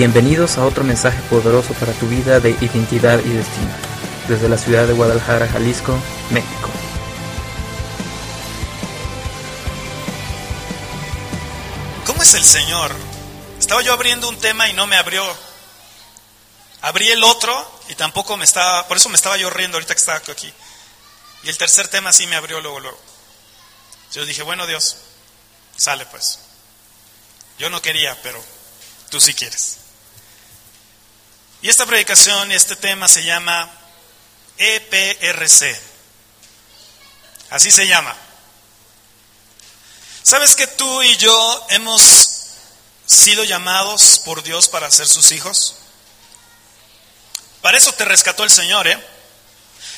Bienvenidos a otro mensaje poderoso para tu vida de identidad y destino, desde la ciudad de Guadalajara, Jalisco, México. ¿Cómo es el Señor? Estaba yo abriendo un tema y no me abrió. Abrí el otro y tampoco me estaba, por eso me estaba yo riendo ahorita que estaba aquí. Y el tercer tema sí me abrió luego, luego. Yo dije, bueno Dios, sale pues. Yo no quería, pero tú sí quieres. Y esta predicación, este tema se llama EPRC. Así se llama. ¿Sabes que tú y yo hemos sido llamados por Dios para ser sus hijos? Para eso te rescató el Señor, ¿eh?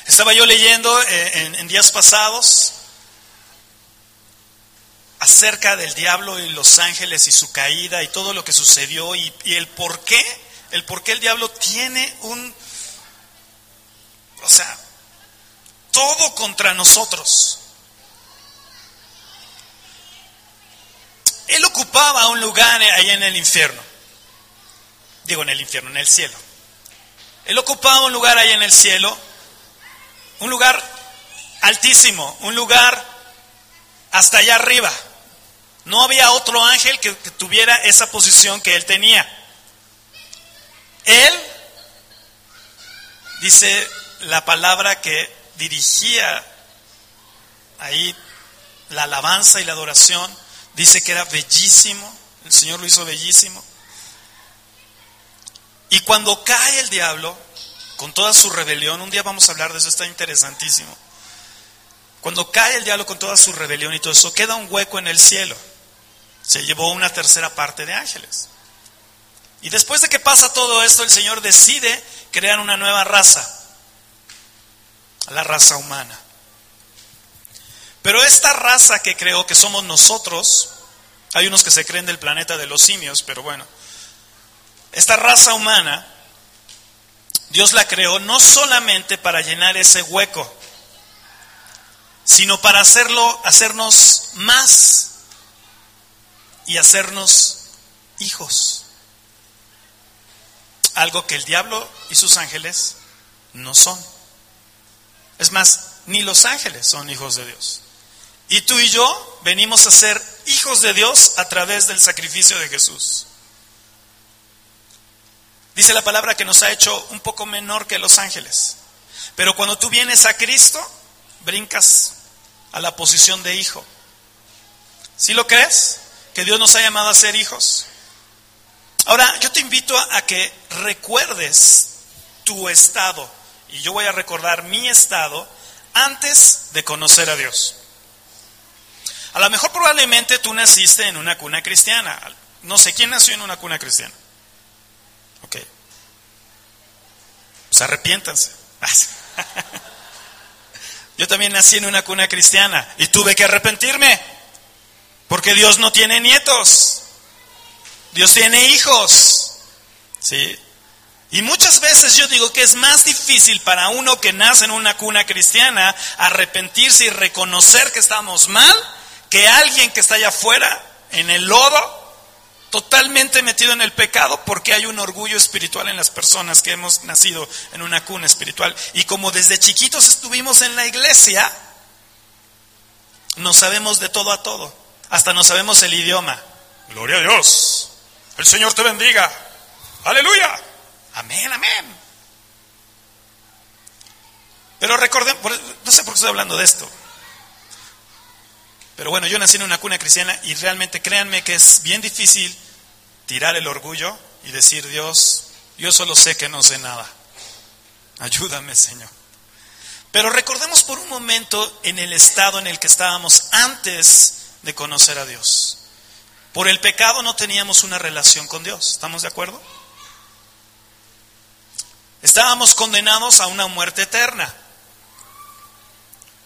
Estaba yo leyendo eh, en, días pasados acerca del diablo y los ángeles y su caída y todo lo que sucedió y, y el por qué, el por qué el diablo tiene un, o sea, todo contra nosotros. Él ocupaba un lugar ahí en el infierno. Digo en el infierno, en el cielo. Él ocupaba un lugar ahí en el cielo, un lugar altísimo, un lugar hasta allá arriba. No había otro ángel que, tuviera esa posición que él tenía. Él, dice la palabra que dirigía ahí la alabanza y la adoración, dice que era bellísimo, el Señor lo hizo bellísimo. Y cuando cae el diablo, con toda su rebelión, un día vamos a hablar de eso, está interesantísimo. Cuando cae el diablo con toda su rebelión y todo eso, queda un hueco en el cielo. Se llevó una tercera parte de ángeles. Y después de que pasa todo esto, el Señor decide crear una nueva raza, la raza humana. Pero esta raza que creó, que somos nosotros, hay unos que se creen del planeta de los simios, pero bueno, esta raza humana, Dios la creó no solamente para llenar ese hueco, sino para hacerlo, hacernos más y hacernos hijos. Algo que el diablo y sus ángeles no son. Es más, ni los ángeles son hijos de Dios. Y tú y yo venimos a ser hijos de Dios a través del sacrificio de Jesús. Dice la palabra que nos ha hecho un poco menor que los ángeles. Pero cuando tú vienes a Cristo, brincas a la posición de hijo. ¿Sí lo crees? Que Dios nos ha llamado a ser hijos. Ahora, yo te invito a, que recuerdes tu estado. Y yo voy a recordar mi estado antes de conocer a Dios. A lo mejor probablemente tú naciste en una cuna cristiana. No sé quién nació en una cuna cristiana. Ok. Pues arrepiéntanse. Yo también nací en una cuna cristiana y tuve que arrepentirme. Porque Dios no tiene nietos. Dios tiene hijos. ¿Sí? Y muchas veces yo digo que es más difícil para uno que nace en una cuna cristiana arrepentirse y reconocer que estamos mal que alguien que está allá afuera, en el lodo, totalmente metido en el pecado porque hay un orgullo espiritual en las personas que hemos nacido en una cuna espiritual. Y como desde chiquitos estuvimos en la iglesia, no sabemos de todo a todo, hasta no sabemos el idioma. Gloria a Dios. El Señor te bendiga. Aleluya. Amén, amén. Pero recordemos, no sé por qué estoy hablando de esto. Pero bueno, yo nací en una cuna cristiana y realmente créanme que es bien difícil tirar el orgullo y decir, Dios, yo solo sé que no sé nada. Ayúdame, Señor. Pero recordemos por un momento en el estado en el que estábamos antes de conocer a Dios. Por el pecado no teníamos una relación con Dios. ¿Estamos de acuerdo? Estábamos condenados a una muerte eterna.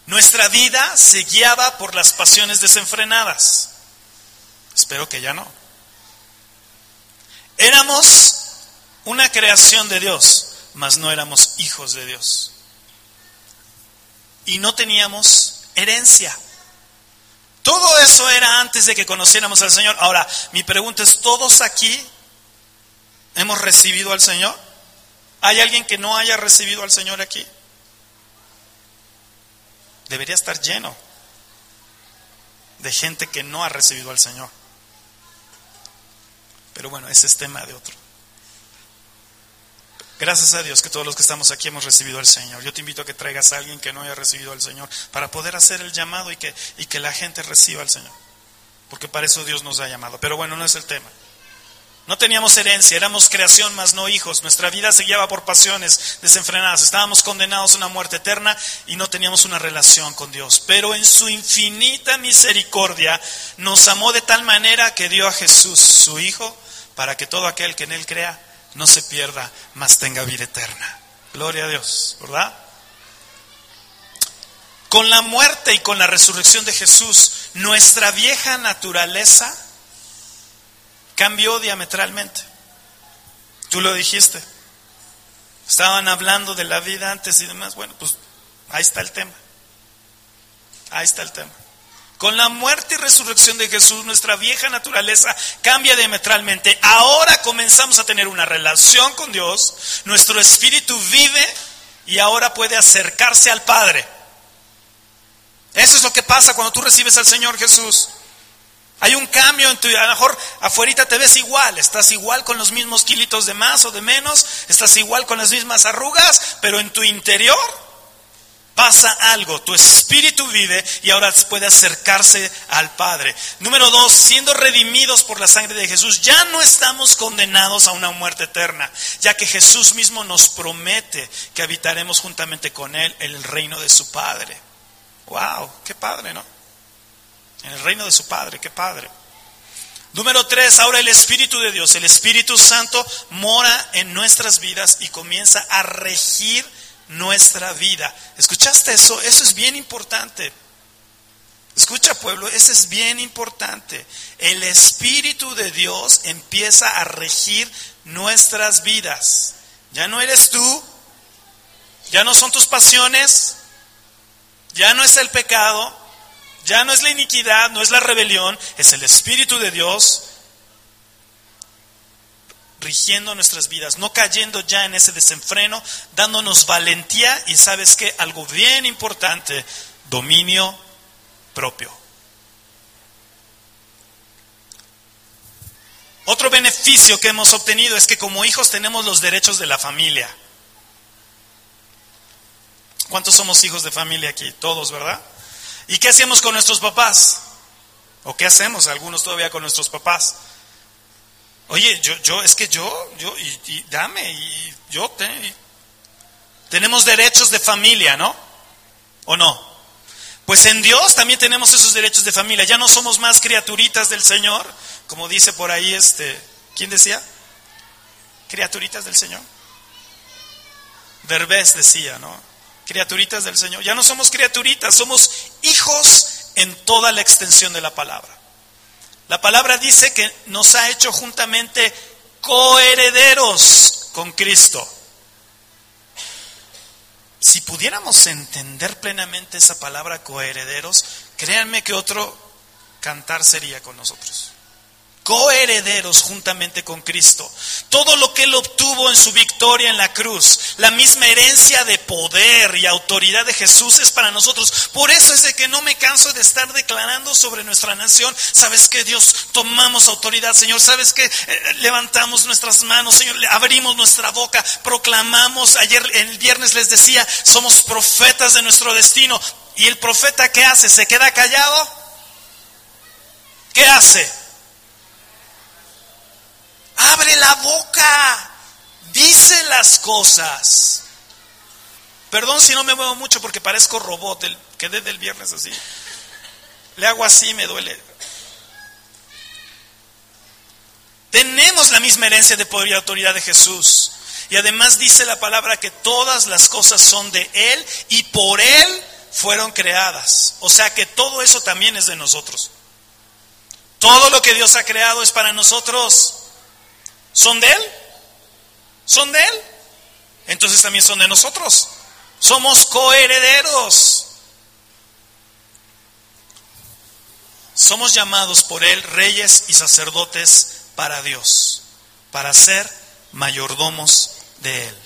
Nuestra vida se guiaba por las pasiones desenfrenadas. Espero que ya no. Éramos una creación de Dios, mas no éramos hijos de Dios. Y no teníamos herencia. Todo eso era antes de que conociéramos al Señor. Ahora, mi pregunta es, ¿todos aquí ¿Hemos recibido al Señor? ¿Hay alguien que no haya recibido al Señor aquí? Debería estar lleno de gente que no ha recibido al Señor. Pero bueno, ese es tema de otro. Gracias a Dios que todos los que estamos aquí hemos recibido al Señor. Yo te invito a que traigas a alguien que no haya recibido al Señor para poder hacer el llamado y que, y que la gente reciba al Señor. Porque para eso Dios nos ha llamado. Pero bueno, no es el tema. No teníamos herencia, éramos creación más no hijos. Nuestra vida se guiaba por pasiones desenfrenadas. Estábamos condenados a una muerte eterna y no teníamos una relación con Dios. Pero en su infinita misericordia nos amó de tal manera que dio a Jesús, su Hijo, para que todo aquel que en Él crea no se pierda, mas tenga vida eterna. Gloria a Dios, ¿verdad? Con la muerte y con la resurrección de Jesús, nuestra vieja naturaleza cambió diametralmente. Tú lo dijiste. Estaban hablando de la vida antes y demás. Bueno, pues ahí está el tema. Ahí está el tema. Con la muerte y resurrección de Jesús, nuestra vieja naturaleza cambia diametralmente. Ahora comenzamos a tener una relación con Dios. Nuestro espíritu vive y ahora puede acercarse al Padre. Eso es lo que pasa cuando tú recibes al Señor Jesús. Hay un cambio en tu, a lo mejor afuera te ves igual, estás igual con los mismos kilitos de más o de menos, estás igual con las mismas arrugas, pero en tu interior pasa algo, tu espíritu vive y ahora puede acercarse al Padre. Número dos, siendo redimidos por la sangre de Jesús, ya no estamos condenados a una muerte eterna, ya que Jesús mismo nos promete que habitaremos juntamente con Él en el reino de su Padre. ¡Wow! ¡Qué padre, ¿no? En el reino de su Padre, qué Padre. Número tres, ahora el Espíritu de Dios, el Espíritu Santo mora en nuestras vidas y comienza a regir nuestra vida. ¿Escuchaste eso? Eso es bien importante. Escucha pueblo, eso es bien importante. El Espíritu de Dios empieza a regir nuestras vidas. Ya no eres tú, ya no son tus pasiones, ya no es el pecado, ya no es la iniquidad, no es la rebelión, es el Espíritu de Dios rigiendo nuestras vidas, no cayendo ya en ese desenfreno, dándonos valentía y sabes que algo bien importante, dominio propio. Otro beneficio que hemos obtenido es que como hijos tenemos los derechos de la familia. ¿Cuántos somos hijos de familia aquí? Todos, ¿verdad? ¿Y qué hacemos con nuestros papás? ¿O qué hacemos algunos todavía con nuestros papás? Oye, yo, yo, es que yo, yo, y, dame, y yo, te, tenemos derechos de familia, ¿no? ¿O no? Pues en Dios también tenemos esos derechos de familia. Ya no somos más criaturitas del Señor, como dice por ahí este, ¿quién decía? Criaturitas del Señor. Derbez decía, ¿no? criaturitas del Señor. Ya no somos criaturitas, somos hijos en toda la extensión de la palabra. La palabra dice que nos ha hecho juntamente coherederos con Cristo. Si pudiéramos entender plenamente esa palabra coherederos, créanme que otro cantar sería con nosotros coherederos juntamente con Cristo. Todo lo que Él obtuvo en su victoria en la cruz, la misma herencia de poder y autoridad de Jesús es para nosotros. Por eso es de que no me canso de estar declarando sobre nuestra nación. Sabes que Dios tomamos autoridad, Señor. Sabes que eh, levantamos nuestras manos, Señor. Abrimos nuestra boca, proclamamos. Ayer, el viernes les decía, somos profetas de nuestro destino. ¿Y el profeta qué hace? ¿Se queda callado? ¿Qué hace? Abre la boca. Dice las cosas. Perdón si no me muevo mucho porque parezco robot. El, quedé del viernes así. Le hago así, me duele. Tenemos la misma herencia de poder y autoridad de Jesús. Y además dice la palabra que todas las cosas son de Él y por Él fueron creadas. O sea que todo eso también es de nosotros. Todo lo que Dios ha creado es para nosotros. ¿Son de Él? ¿Son de Él? Entonces también son de nosotros. Somos coherederos. Somos llamados por Él reyes y sacerdotes para Dios, para ser mayordomos de Él.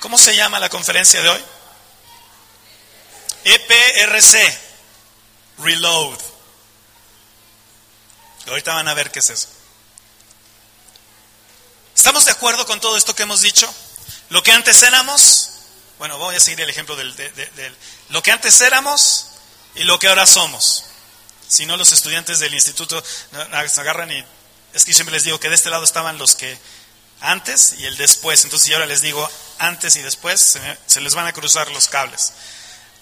¿Cómo se llama la conferencia de hoy? EPRC, Reload. Ahorita van a ver qué es eso. ¿Estamos de acuerdo con todo esto que hemos dicho? Lo que antes éramos, bueno, voy a seguir el ejemplo del, lo que antes éramos y lo que ahora somos. Si no, los estudiantes del instituto agarran y es que siempre les digo que de este lado estaban los que antes y el después. Entonces, si ahora les digo antes y después, se, se les van a cruzar los cables.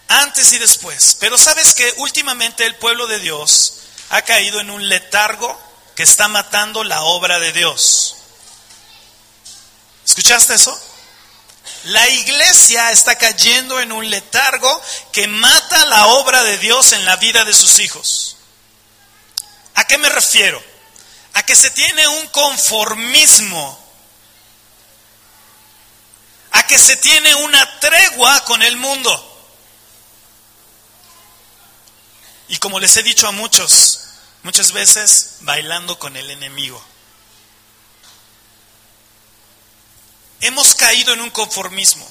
Antes y después. Pero sabes que últimamente el pueblo de Dios ha caído en un letargo que está matando la obra de Dios. ¿Escuchaste eso? La iglesia está cayendo en un letargo que mata la obra de Dios en la vida de sus hijos. ¿A qué me refiero? A que se tiene un conformismo, a que se tiene una tregua con el mundo. Y como les he dicho a muchos, muchas veces bailando con el enemigo. Hemos caído en un conformismo.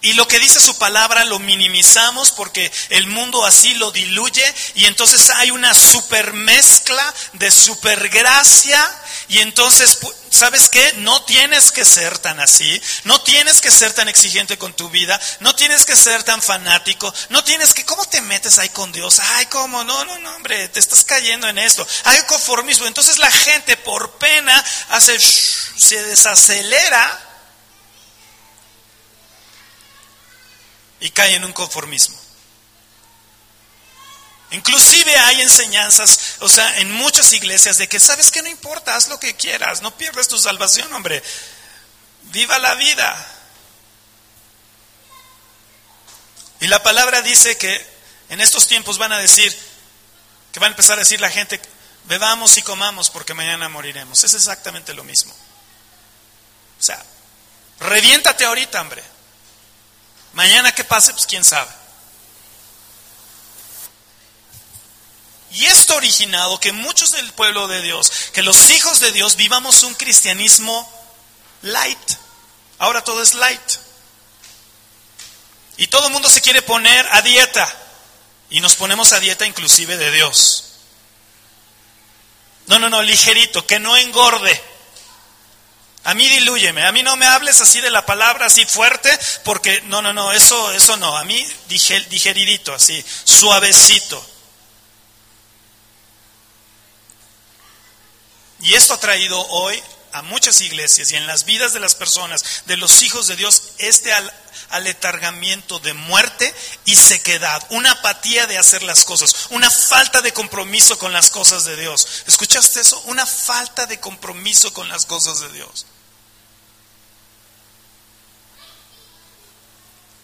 Y lo que dice su palabra lo minimizamos porque el mundo así lo diluye y entonces hay una supermezcla de supergracia y entonces, ¿sabes qué? No tienes que ser tan así, no tienes que ser tan exigente con tu vida, no tienes que ser tan fanático, no tienes que, ¿cómo te metes ahí con Dios? Ay, ¿cómo? No, no, no, hombre, te estás cayendo en esto. Hay conformismo. Entonces la gente por pena hace, se desacelera y cae en un conformismo. Inclusive hay enseñanzas, o sea, en muchas iglesias de que sabes que no importa, haz lo que quieras, no pierdas tu salvación, hombre. Viva la vida. Y la palabra dice que en estos tiempos van a decir, que va a empezar a decir la gente, bebamos y comamos porque mañana moriremos. Es exactamente lo mismo. O sea, reviéntate ahorita, hombre. Mañana que pase, pues quién sabe. Y esto ha originado que muchos del pueblo de Dios, que los hijos de Dios vivamos un cristianismo light. Ahora todo es light. Y todo el mundo se quiere poner a dieta. Y nos ponemos a dieta inclusive de Dios. No, no, no, ligerito, que no engorde. A mí dilúyeme, a mí no me hables así de la palabra así fuerte, porque no, no, no, eso, eso no, a mí digeridito, así, suavecito. Y esto ha traído hoy a muchas iglesias y en las vidas de las personas, de los hijos de Dios, este aletargamiento de muerte y sequedad, una apatía de hacer las cosas, una falta de compromiso con las cosas de Dios. ¿Escuchaste eso? Una falta de compromiso con las cosas de Dios.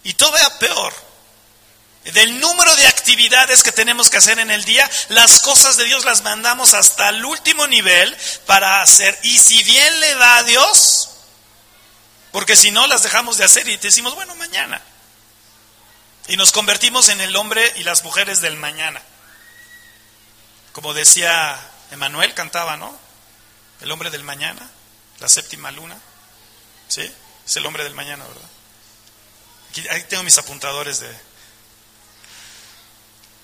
Y todavía peor, del número de actividades que tenemos que hacer en el día, las cosas de Dios las mandamos hasta el último nivel para hacer. Y si bien le da a Dios, porque si no las dejamos de hacer y decimos, bueno, mañana. Y nos convertimos en el hombre y las mujeres del mañana. Como decía Emanuel, cantaba, ¿no? El hombre del mañana, la séptima luna. ¿Sí? Es el hombre del mañana, ¿verdad? Aquí, ahí tengo mis apuntadores de,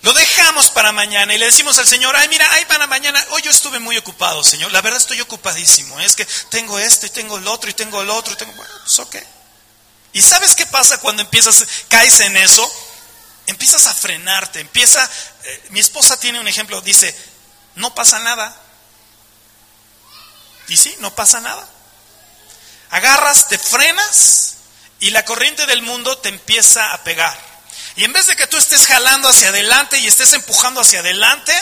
lo dejamos para mañana y le decimos al Señor, ay mira, ay para mañana, hoy yo estuve muy ocupado, Señor, la verdad estoy ocupadísimo, es que tengo esto y tengo el otro y tengo el otro y tengo, bueno, pues ok. ¿Y sabes qué pasa cuando empiezas, caes en eso? Empiezas a frenarte, empieza, eh, mi esposa tiene un ejemplo, dice, no pasa nada. Y sí, no pasa nada. Agarras, te frenas y la corriente del mundo te empieza a pegar. Y en vez de que tú estés jalando hacia adelante y estés empujando hacia adelante,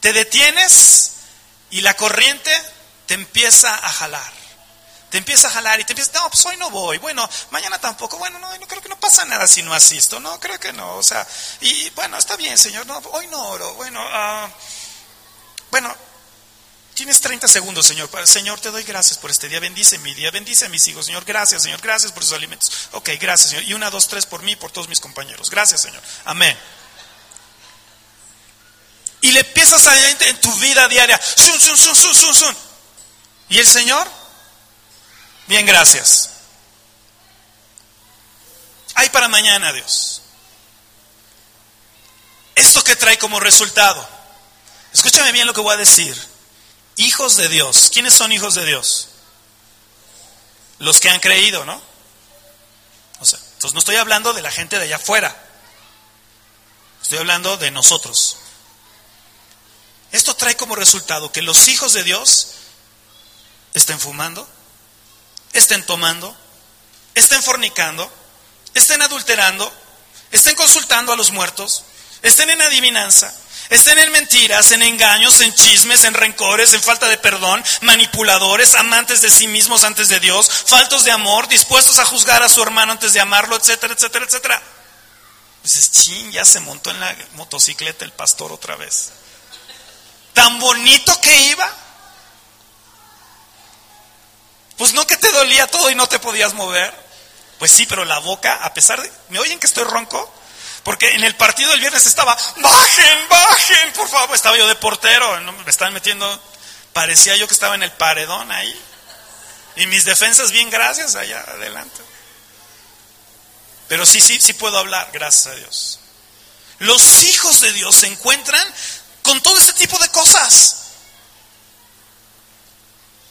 te detienes y la corriente te empieza a jalar. Te empieza a jalar y te empieza, no, pues hoy no voy, bueno, mañana tampoco, bueno, no, no creo que no pasa nada si no asisto, no, creo que no, o sea, y bueno, está bien, Señor, no, hoy no oro, bueno, uh, bueno, Tienes 30 segundos, Señor. Señor, te doy gracias por este día. Bendice mi día. Bendice a mis hijos, Señor. Gracias, Señor. Gracias por sus alimentos. Ok, gracias, Señor. Y una, dos, tres por mí por todos mis compañeros. Gracias, Señor. Amén. Y le empiezas a en tu vida diaria. Sun, sun, sun, sun, sun, sun. ¿Y el Señor? Bien, gracias. Hay para mañana, Dios. ¿Esto que trae como resultado? Escúchame bien lo que voy a decir. Hijos de Dios. ¿Quiénes son hijos de Dios? Los que han creído, ¿no? O sea, entonces no estoy hablando de la gente de allá afuera. Estoy hablando de nosotros. Esto trae como resultado que los hijos de Dios estén fumando, estén tomando, estén fornicando, estén adulterando, estén consultando a los muertos, estén en adivinanza, estén en mentiras, en engaños, en chismes, en rencores, en falta de perdón, manipuladores, amantes de sí mismos antes de Dios, faltos de amor, dispuestos a juzgar a su hermano antes de amarlo, etcétera, etcétera, etcétera. Dices, ching, ya se montó en la motocicleta el pastor otra vez. Tan bonito que iba. Pues no que te dolía todo y no te podías mover. Pues sí, pero la boca, a pesar de... ¿Me oyen que estoy ronco? Porque en el partido del viernes estaba, bajen, bajen, por favor. Estaba yo de portero, me estaban metiendo, parecía yo que estaba en el paredón ahí. Y mis defensas, bien, gracias, allá adelante. Pero sí, sí, sí puedo hablar, gracias a Dios. Los hijos de Dios se encuentran con todo ese tipo de cosas.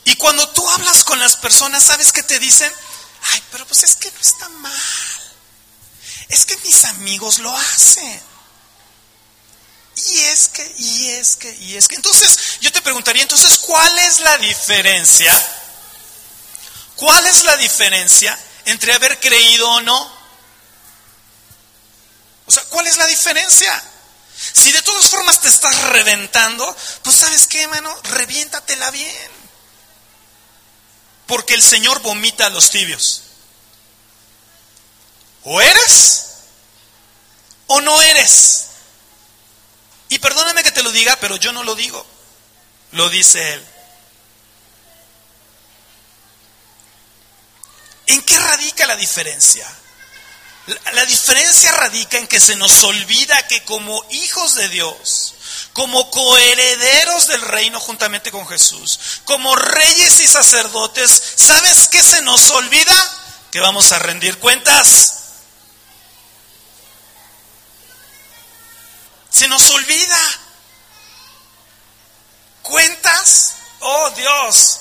Y cuando tú hablas con las personas, ¿sabes qué te dicen? Ay, pero pues es que no está mal. Es que mis amigos lo hacen. Y es que, y es que, y es que. Entonces, yo te preguntaría, entonces, ¿cuál es la diferencia? ¿Cuál es la diferencia entre haber creído o no? O sea, ¿cuál es la diferencia? Si de todas formas te estás reventando, pues sabes qué, hermano, reviéntatela bien. Porque el Señor vomita a los tibios. O eres o no eres. Y perdóname que te lo diga, pero yo no lo digo. Lo dice Él. ¿En qué radica la diferencia? La diferencia radica en que se nos olvida que como hijos de Dios, como coherederos del reino juntamente con Jesús, como reyes y sacerdotes, ¿sabes qué se nos olvida? Que vamos a rendir cuentas. Se nos olvida. Cuentas, oh Dios,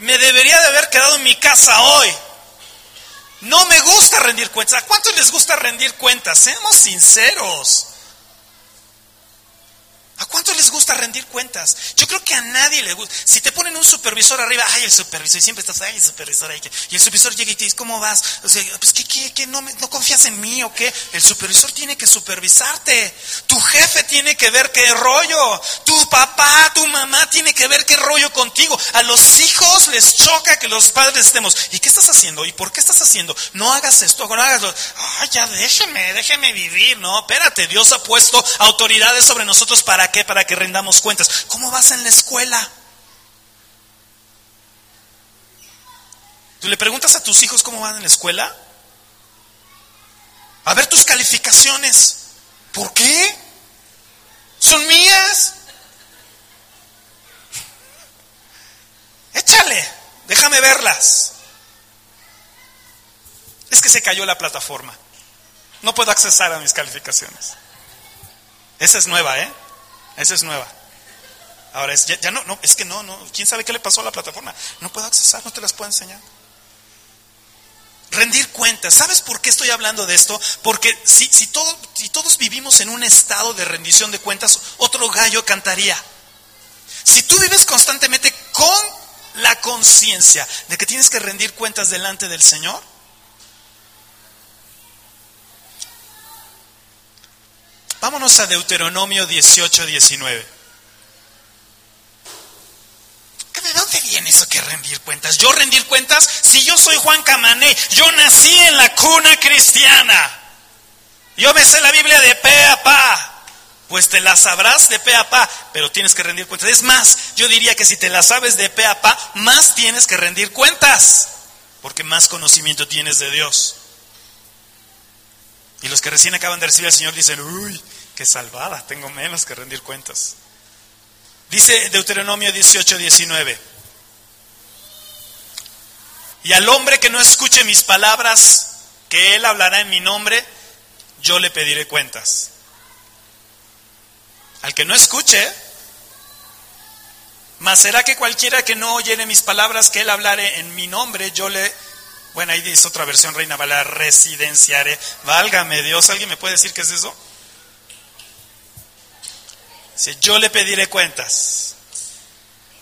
me debería de haber quedado en mi casa hoy. No me gusta rendir cuentas. ¿A cuántos les gusta rendir cuentas? Seamos sinceros. ¿A cuántos les gusta rendir cuentas? Yo creo que a nadie le gusta. Si te ponen un supervisor arriba, ay, el supervisor, y siempre estás, ay, el supervisor ahí. Y el supervisor llega y te dice, ¿cómo vas? O sea, pues, ¿qué, qué, qué? ¿No, ¿No confías en mí o qué? El supervisor tiene que supervisarte. Tu jefe tiene que ver qué rollo. Tu papá, tu mamá tiene que ver qué rollo contigo. A los hijos les choca que los padres estemos. ¿Y qué estás haciendo? ¿Y por qué estás haciendo? No hagas esto, no hagas lo. Ay, ya déjeme, déjeme vivir. No, espérate, Dios ha puesto autoridades sobre nosotros para ¿Para qué? Para que rendamos cuentas. ¿Cómo vas en la escuela? ¿Tú le preguntas a tus hijos cómo van en la escuela? A ver tus calificaciones. ¿Por qué? ¿Son mías? Échale, déjame verlas. Es que se cayó la plataforma. No puedo accesar a mis calificaciones. Esa es nueva, ¿eh? Esa es nueva. Ahora es, ya, no, no, es que no, no, quién sabe qué le pasó a la plataforma. No puedo accesar, no te las puedo enseñar. Rendir cuentas. ¿Sabes por qué estoy hablando de esto? Porque si, si, todo, si todos vivimos en un estado de rendición de cuentas, otro gallo cantaría. Si tú vives constantemente con la conciencia de que tienes que rendir cuentas delante del Señor, Vámonos a Deuteronomio 18, 19. ¿De dónde viene eso que rendir cuentas? ¿Yo rendir cuentas? Si yo soy Juan Camané, yo nací en la cuna cristiana. Yo me sé la Biblia de pe a pa. Pues te la sabrás de pe a pa, pero tienes que rendir cuentas. Es más, yo diría que si te la sabes de pe a pa, más tienes que rendir cuentas, porque más conocimiento tienes de Dios. Y los que recién acaban de recibir al Señor dicen, uy, qué salvada, tengo menos que rendir cuentas. Dice Deuteronomio 18, 19. Y al hombre que no escuche mis palabras, que él hablará en mi nombre, yo le pediré cuentas. Al que no escuche, mas será que cualquiera que no oyere mis palabras, que él hablare en mi nombre, yo le... Bueno, ahí dice otra versión, Reina Valera, residenciaré. Válgame Dios, ¿alguien me puede decir qué es eso? Dice, yo le pediré cuentas.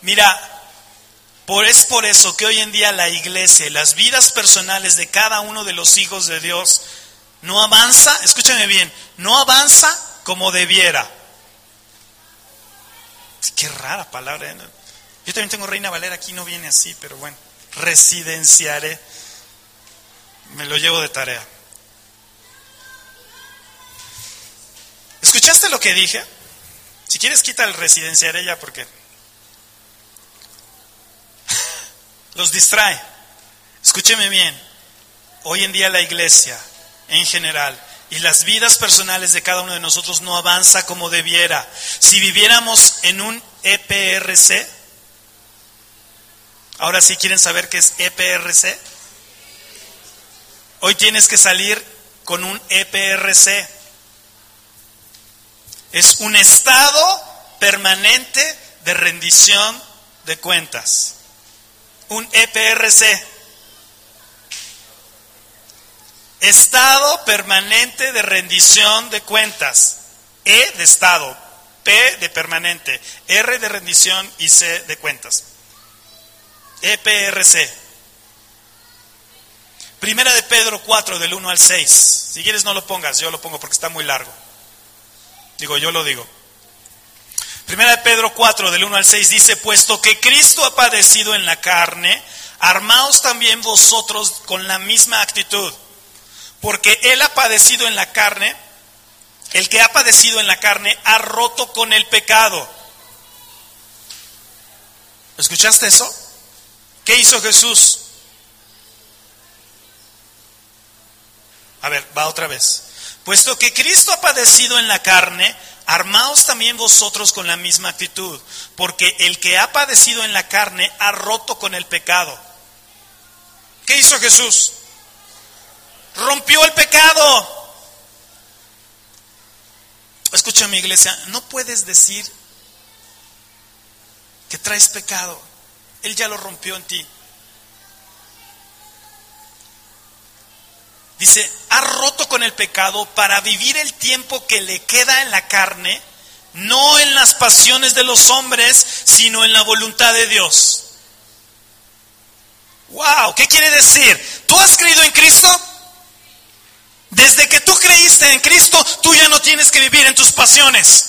Mira, por, es por eso que hoy en día la iglesia, las vidas personales de cada uno de los hijos de Dios, no avanza, escúchame bien, no avanza como debiera. Qué rara palabra. ¿eh? Yo también tengo Reina Valera, aquí no viene así, pero bueno, residenciaré. Me lo llevo de tarea. ¿Escuchaste lo que dije? Si quieres, quita el residenciaré ya porque los distrae. Escúcheme bien, hoy en día la iglesia en general y las vidas personales de cada uno de nosotros no avanza como debiera. Si viviéramos en un EPRC, ahora sí quieren saber qué es EPRC. Hoy tienes que salir con un EPRC. Es un estado permanente de rendición de cuentas. Un EPRC. Estado permanente de rendición de cuentas. E de estado, P de permanente, R de rendición y C de cuentas. EPRC. Primera de Pedro 4 del 1 al 6. Si quieres no lo pongas, yo lo pongo porque está muy largo. Digo, yo lo digo. Primera de Pedro 4 del 1 al 6 dice, puesto que Cristo ha padecido en la carne, armaos también vosotros con la misma actitud porque Él ha padecido en la carne, el que ha padecido en la carne ha roto con el pecado. ¿Escuchaste eso? ¿Qué hizo Jesús? A ver, va otra vez. Puesto que Cristo ha padecido en la carne, armaos también vosotros con la misma actitud, porque el que ha padecido en la carne ha roto con el pecado. ¿Qué hizo Jesús? rompió el pecado. Escucha mi iglesia, no puedes decir que traes pecado. Él ya lo rompió en ti. Dice, ha roto con el pecado para vivir el tiempo que le queda en la carne, no en las pasiones de los hombres, sino en la voluntad de Dios. Wow, ¿qué quiere decir? ¿Tú has creído en Cristo? Desde que tú creíste en Cristo, tú ya no tienes que vivir en tus pasiones.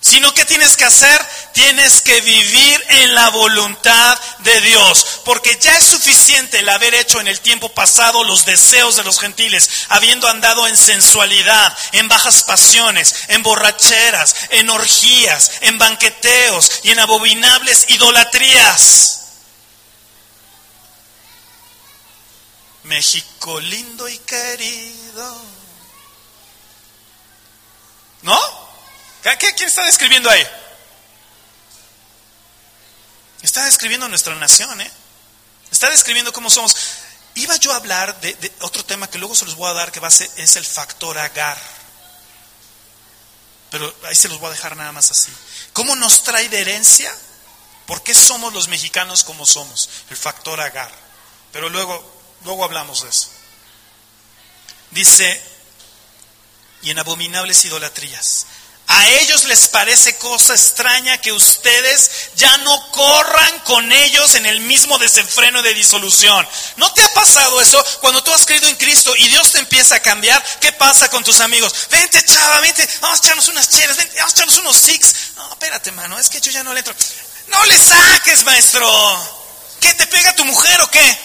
Sino que tienes que hacer? Tienes que vivir en la voluntad de Dios. Porque ya es suficiente el haber hecho en el tiempo pasado los deseos de los gentiles, habiendo andado en sensualidad, en bajas pasiones, en borracheras, en orgías, en banqueteos y en abominables idolatrías. México lindo y querido. ¿No? ¿Quién está describiendo ahí? Está describiendo nuestra nación, ¿eh? Está describiendo cómo somos. Iba yo a hablar de, otro tema que luego se los voy a dar, que va a ser, es el factor agar. Pero ahí se los voy a dejar nada más así. ¿Cómo nos trae de herencia? ¿Por qué somos los mexicanos como somos? El factor agar. Pero luego Luego hablamos de eso. Dice, y en abominables idolatrías. A ellos les parece cosa extraña que ustedes ya no corran con ellos en el mismo desenfreno de disolución. ¿No te ha pasado eso cuando tú has creído en Cristo y Dios te empieza a cambiar? ¿Qué pasa con tus amigos? Vente, chava, vente, vamos a echarnos unas cheras, vente, vamos a echarnos unos six. No, espérate, mano, es que yo ya no le entro. No le saques, maestro. ¿Qué te pega tu mujer o qué?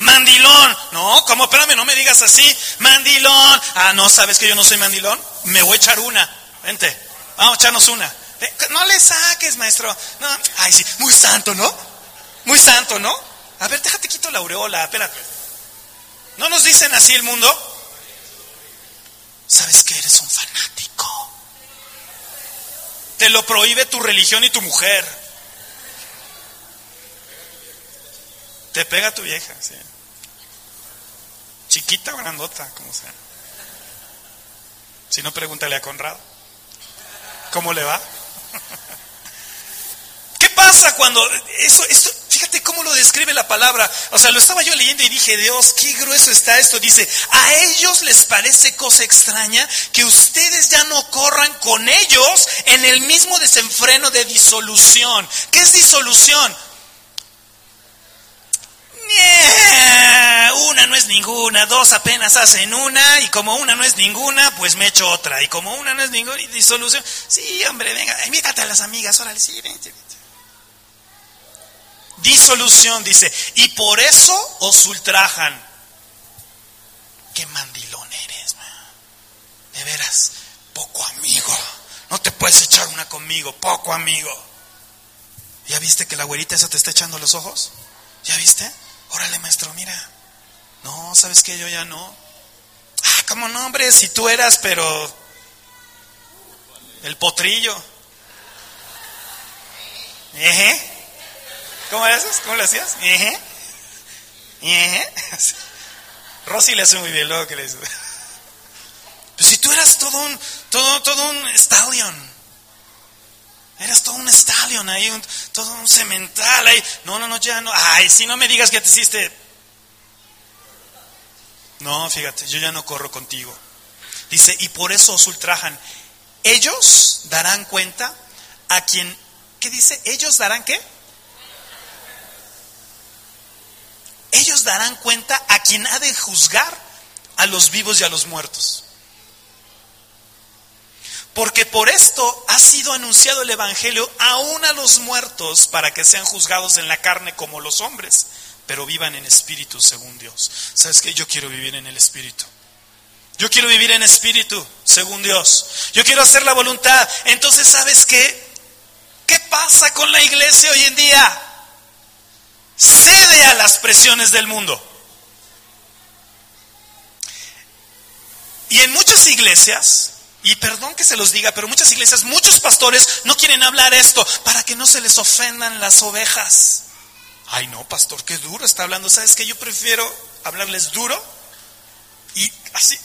Mandilón. No, ¿cómo? Espérame, no me digas así. Mandilón. Ah, no, ¿sabes que yo no soy mandilón? Me voy a echar una. Vente. Vamos a echarnos una. No le saques, maestro. No. Ay, sí. Muy santo, ¿no? Muy santo, ¿no? A ver, déjate quito la aureola. Espérate. ¿No nos dicen así el mundo? ¿Sabes que eres un fanático? Te lo prohíbe tu religión y tu mujer. Te pega tu vieja, sí. Chiquita o grandota, como sea. Si no, pregúntale a Conrado. ¿Cómo le va? ¿Qué pasa cuando eso, esto, fíjate cómo lo describe la palabra? O sea, lo estaba yo leyendo y dije, Dios, qué grueso está esto. Dice, a ellos les parece cosa extraña que ustedes ya no corran con ellos en el mismo desenfreno de disolución. ¿Qué es disolución? Una no es ninguna, dos apenas hacen una, y como una no es ninguna, pues me echo otra, y como una no es ninguna, disolución. Sí, hombre, venga, invítate a las amigas, órale. Disolución, dice, y por eso os ultrajan. Qué mandilón eres, de veras, poco amigo. No te puedes echar una conmigo, poco amigo. ¿Ya viste que la güerita esa te está echando los ojos? ¿Ya viste? Órale, maestro, mira. No, ¿sabes qué? Yo ya no. Ah, ¿cómo no, hombre? Si tú eras, pero... El potrillo. ¿Eh? ¿Cómo haces? ¿Cómo lo hacías? ¿Eh? ¿Eh? Rosy le hace muy bien luego que le dice. Pues si tú eras todo un, todo, todo un stallion. Eras todo un stallion ahí, todo un cemental ahí. No, no, no, ya no. Ay, si no me digas que te hiciste. No, fíjate, yo ya no corro contigo. Dice, y por eso os ultrajan. Ellos darán cuenta a quien, ¿qué dice? Ellos darán qué? Ellos darán cuenta a quien ha de juzgar a los vivos y a los muertos. Porque por esto ha sido anunciado el Evangelio aún a los muertos para que sean juzgados en la carne como los hombres, pero vivan en espíritu según Dios. ¿Sabes qué? Yo quiero vivir en el espíritu. Yo quiero vivir en espíritu según Dios. Yo quiero hacer la voluntad. Entonces, ¿sabes qué? ¿Qué pasa con la iglesia hoy en día? Cede a las presiones del mundo. Y en muchas iglesias, y perdón que se los diga, pero muchas iglesias, muchos pastores no quieren hablar esto para que no se les ofendan las ovejas. Ay, no, pastor, qué duro está hablando. ¿Sabes que Yo prefiero hablarles duro y así,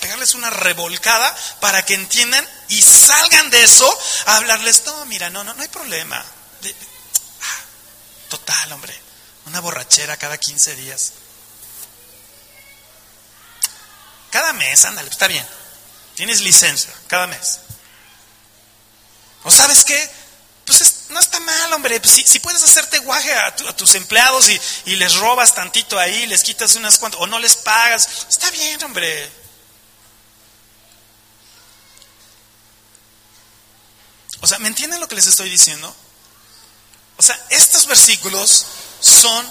pegarles una revolcada para que entiendan y salgan de eso a hablarles. No, mira, no, no, no hay problema. Ah, total, hombre. Una borrachera cada 15 días. Cada mes, ándale, está bien. Tienes licencia cada mes. ¿O sabes qué? Pues no está mal, hombre. Pues si, puedes hacerte guaje a, tus empleados y, les robas tantito ahí, les quitas unas cuantas, o no les pagas, está bien, hombre. O sea, ¿me entienden lo que les estoy diciendo? O sea, estos versículos son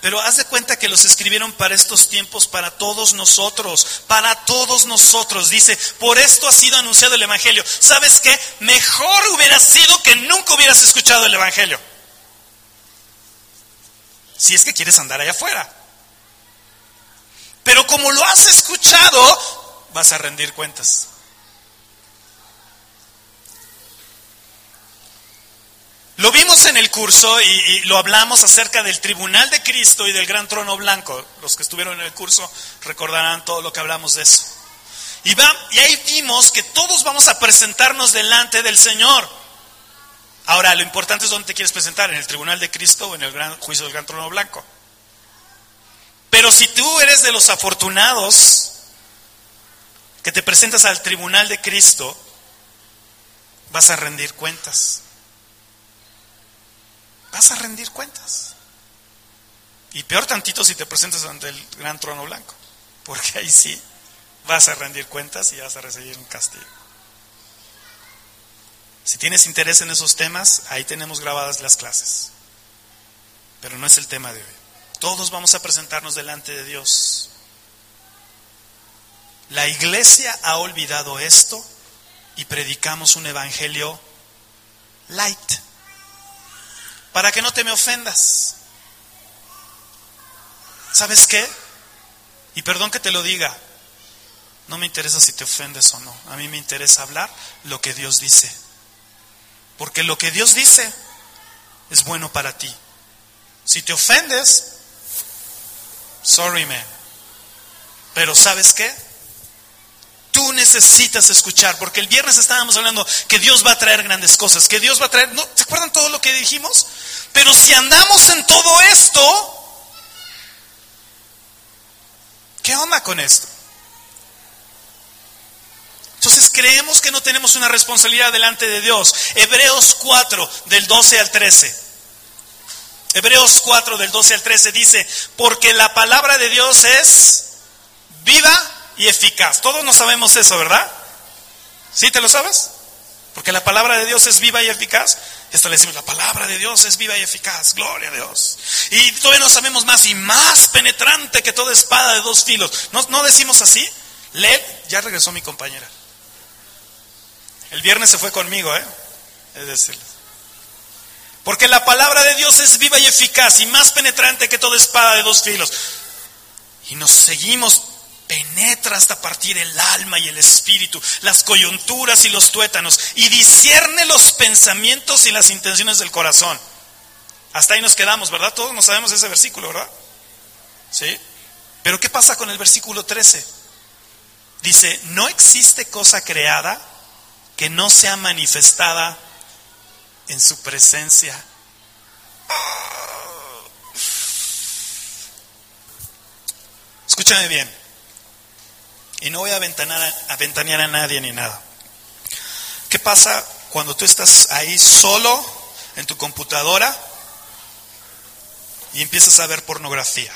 pero haz de cuenta que los escribieron para estos tiempos, para todos nosotros, para todos nosotros. Dice, por esto ha sido anunciado el Evangelio. ¿Sabes qué? Mejor hubiera sido que nunca hubieras escuchado el Evangelio. Si es que quieres andar allá afuera. Pero como lo has escuchado, vas a rendir cuentas. Lo vimos en el curso y, lo hablamos acerca del tribunal de Cristo y del gran trono blanco. Los que estuvieron en el curso recordarán todo lo que hablamos de eso. Y, y ahí vimos que todos vamos a presentarnos delante del Señor. Ahora, lo importante es dónde te quieres presentar, en el tribunal de Cristo o en el gran juicio del gran trono blanco. Pero si tú eres de los afortunados que te presentas al tribunal de Cristo, vas a rendir cuentas vas a rendir cuentas. Y peor tantito si te presentas ante el gran trono blanco, porque ahí sí vas a rendir cuentas y vas a recibir un castigo. Si tienes interés en esos temas, ahí tenemos grabadas las clases. Pero no es el tema de hoy. Todos vamos a presentarnos delante de Dios. La iglesia ha olvidado esto y predicamos un evangelio light para que no te me ofendas. ¿Sabes qué? Y perdón que te lo diga, no me interesa si te ofendes o no, a mí me interesa hablar lo que Dios dice. Porque lo que Dios dice es bueno para ti. Si te ofendes, sorry man. Pero ¿sabes qué? Tú necesitas escuchar, porque el viernes estábamos hablando que Dios va a traer grandes cosas, que Dios va a traer, ¿no? ¿se acuerdan todo lo que dijimos? Pero si andamos en todo esto, ¿qué onda con esto? Entonces creemos que no tenemos una responsabilidad delante de Dios. Hebreos 4, del 12 al 13. Hebreos 4, del 12 al 13 dice, porque la palabra de Dios es viva y eficaz. Todos no sabemos eso, ¿verdad? ¿Sí te lo sabes? Porque la palabra de Dios es viva y eficaz. Esto le decimos, la palabra de Dios es viva y eficaz, gloria a Dios. Y todavía no sabemos más y más penetrante que toda espada de dos filos. ¿No, no decimos así? Lee, ya regresó mi compañera. El viernes se fue conmigo, ¿eh? Es decirles. Porque la palabra de Dios es viva y eficaz y más penetrante que toda espada de dos filos. Y nos seguimos, penetra hasta partir el alma y el espíritu, las coyunturas y los tuétanos, y discierne los pensamientos y las intenciones del corazón. Hasta ahí nos quedamos, ¿verdad? Todos no sabemos ese versículo, ¿verdad? ¿Sí? Pero ¿qué pasa con el versículo 13? Dice, no existe cosa creada que no sea manifestada en su presencia. Escúchame bien. Y no voy a ventanear a nadie ni nada. ¿Qué pasa cuando tú estás ahí solo en tu computadora y empiezas a ver pornografía?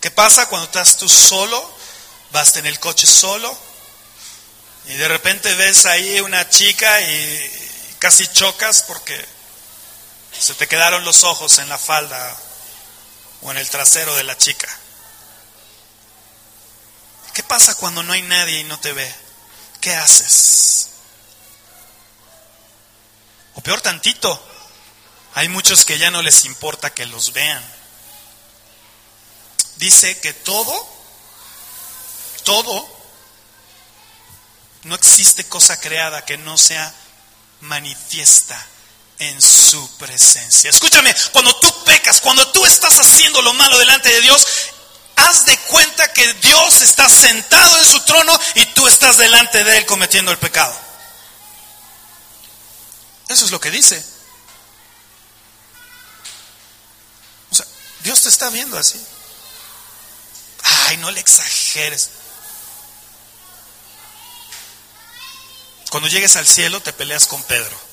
¿Qué pasa cuando estás tú solo? Vas en el coche solo y de repente ves ahí una chica y casi chocas porque se te quedaron los ojos en la falda o en el trasero de la chica. ¿Qué pasa cuando no hay nadie y no te ve? ¿Qué haces? O peor tantito, hay muchos que ya no les importa que los vean dice que todo, todo, no existe cosa creada que no sea manifiesta en su presencia. Escúchame, cuando tú pecas, cuando tú estás haciendo lo malo delante de Dios, haz de cuenta que Dios está sentado en su trono y tú estás delante de Él cometiendo el pecado. Eso es lo que dice. O sea, Dios te está viendo así. Ay, no le exageres. Cuando llegues al cielo te peleas con Pedro.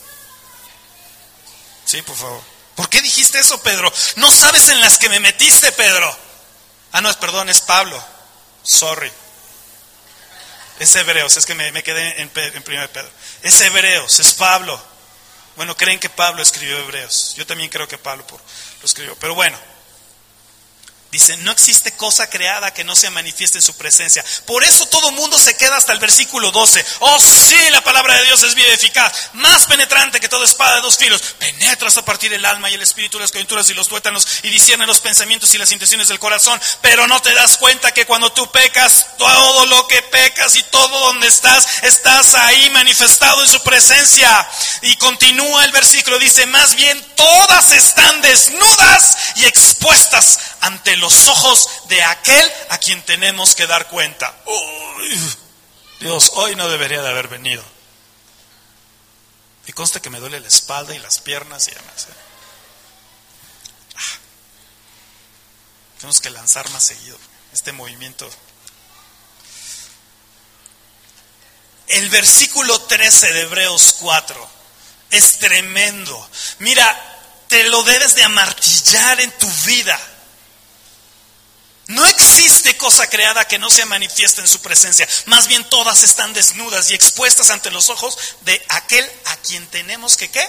Sí, por favor. ¿Por qué dijiste eso, Pedro? No sabes en las que me metiste, Pedro. Ah, no, perdón, es Pablo. Sorry. Es Hebreos, es que me, quedé en, en primer Pedro. Es Hebreos, es Pablo. Bueno, creen que Pablo escribió Hebreos. Yo también creo que Pablo lo escribió. Pero bueno, Dice, no existe cosa creada que no se manifieste en su presencia. Por eso todo mundo se queda hasta el versículo 12. Oh sí, la palabra de Dios es y eficaz, más penetrante que toda espada de dos filos. Penetra hasta partir el alma y el espíritu, las coyunturas y los tuétanos y discierne los pensamientos y las intenciones del corazón. Pero no te das cuenta que cuando tú pecas, todo lo que pecas y todo donde estás, estás ahí manifestado en su presencia. Y continúa el versículo, dice, más bien todas están desnudas y expuestas ante los ojos de aquel a quien tenemos que dar cuenta. Dios, hoy no debería de haber venido. Y consta que me duele la espalda y las piernas y demás. ¿eh? Ah. tenemos que lanzar más seguido este movimiento. El versículo 13 de Hebreos 4 es tremendo. Mira, te lo debes de amartillar en tu vida. No existe cosa creada que no se manifieste en su presencia. Más bien todas están desnudas y expuestas ante los ojos de aquel a quien tenemos que qué.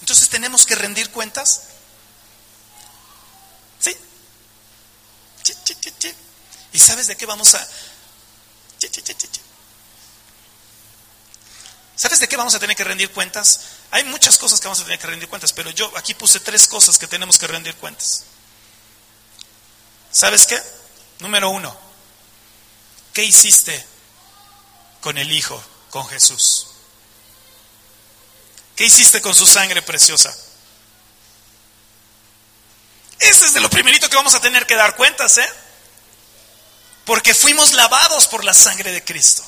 Entonces tenemos que rendir cuentas. ¿Sí? ¿Y sabes de qué vamos a... ¿Sabes de qué vamos a tener que rendir cuentas? Hay muchas cosas que vamos a tener que rendir cuentas, pero yo aquí puse tres cosas que tenemos que rendir cuentas. ¿Sabes qué? Número uno, ¿qué hiciste con el Hijo, con Jesús? ¿Qué hiciste con su sangre preciosa? Ese es de lo primerito que vamos a tener que dar cuentas, ¿eh? Porque fuimos lavados por la sangre de Cristo.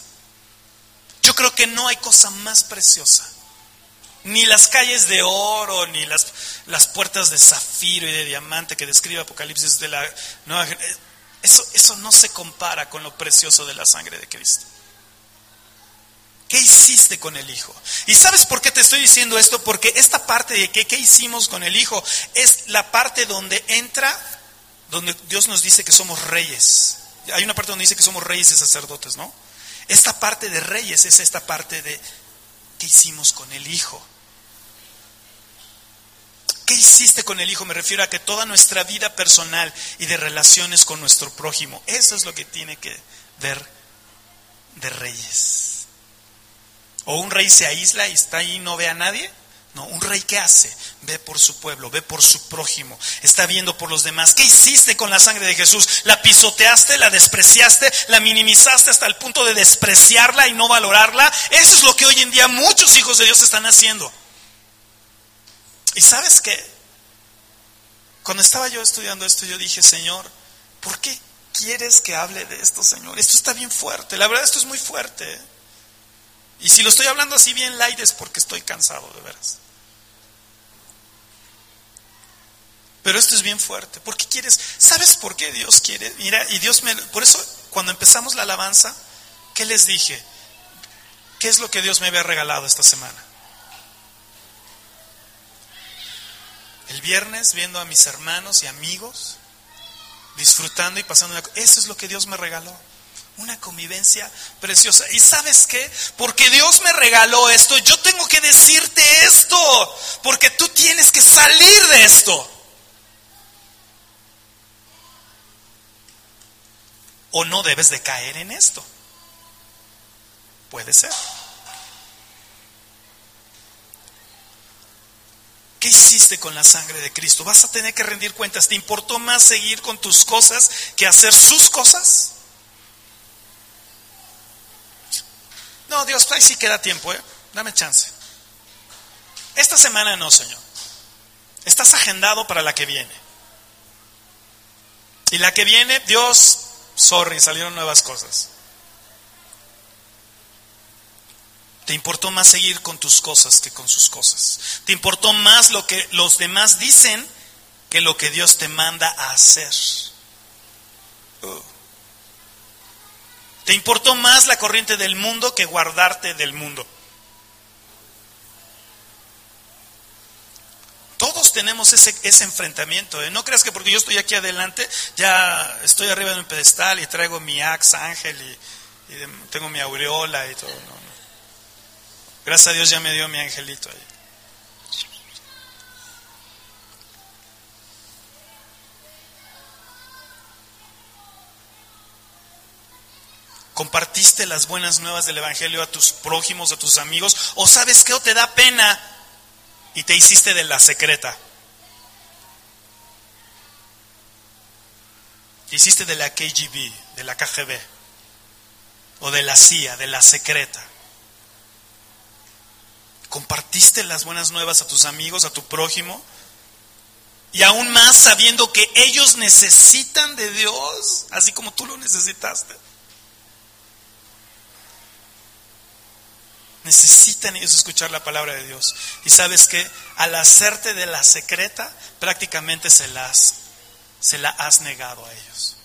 Yo creo que no hay cosa más preciosa. Ni las calles de oro, ni las, las puertas de zafiro y de diamante que describe Apocalipsis de la nueva eso, eso no se compara con lo precioso de la sangre de Cristo. ¿Qué hiciste con el Hijo? ¿Y sabes por qué te estoy diciendo esto? Porque esta parte de qué hicimos con el Hijo es la parte donde entra, donde Dios nos dice que somos reyes. Hay una parte donde dice que somos reyes y sacerdotes, ¿no? Esta parte de reyes es esta parte de qué hicimos con el Hijo. ¿Qué hiciste con el Hijo? Me refiero a que toda nuestra vida personal y de relaciones con nuestro prójimo, eso es lo que tiene que ver de reyes. ¿O un rey se aísla y está ahí y no ve a nadie? No, un rey ¿qué hace? Ve por su pueblo, ve por su prójimo, está viendo por los demás. ¿Qué hiciste con la sangre de Jesús? ¿La pisoteaste, la despreciaste, la minimizaste hasta el punto de despreciarla y no valorarla? Eso es lo que hoy en día muchos hijos de Dios están haciendo. ¿Y sabes qué? Cuando estaba yo estudiando esto, yo dije, Señor, ¿por qué quieres que hable de esto, Señor? Esto está bien fuerte, la verdad esto es muy fuerte. ¿eh? Y si lo estoy hablando así bien light es porque estoy cansado, de veras. Pero esto es bien fuerte. ¿Por qué quieres? ¿Sabes por qué Dios quiere? Mira, y Dios me... Por eso, cuando empezamos la alabanza, ¿qué les dije? ¿Qué es lo que Dios me había regalado esta semana? El viernes viendo a mis hermanos y amigos, disfrutando y pasando... Eso es lo que Dios me regaló. Una convivencia preciosa. ¿Y sabes qué? Porque Dios me regaló esto, yo tengo que decirte esto, porque tú tienes que salir de esto. O no debes de caer en esto. Puede ser. ¿Qué hiciste con la sangre de Cristo? ¿Vas a tener que rendir cuentas? ¿Te importó más seguir con tus cosas que hacer sus cosas? No, Dios, ahí sí queda tiempo, ¿eh? Dame chance. Esta semana no, Señor. Estás agendado para la que viene. Y la que viene, Dios, sorry, salieron nuevas cosas. Te importó más seguir con tus cosas que con sus cosas. Te importó más lo que los demás dicen que lo que Dios te manda a hacer. Uh. Te importó más la corriente del mundo que guardarte del mundo. Todos tenemos ese, ese enfrentamiento. ¿eh? No creas que porque yo estoy aquí adelante, ya estoy arriba de un pedestal y traigo mi ax ángel y, tengo mi aureola y todo. Gracias a Dios ya me dio mi angelito ahí. compartiste las buenas nuevas del Evangelio a tus prójimos, a tus amigos, o sabes que o te da pena y te hiciste de la secreta. Te hiciste de la KGB, de la KGB, o de la CIA, de la secreta. Compartiste las buenas nuevas a tus amigos, a tu prójimo, y aún más sabiendo que ellos necesitan de Dios, así como tú lo necesitaste. Necesitan ellos escuchar la palabra de Dios. Y sabes que al hacerte de la secreta, prácticamente se, las, se la has negado a ellos.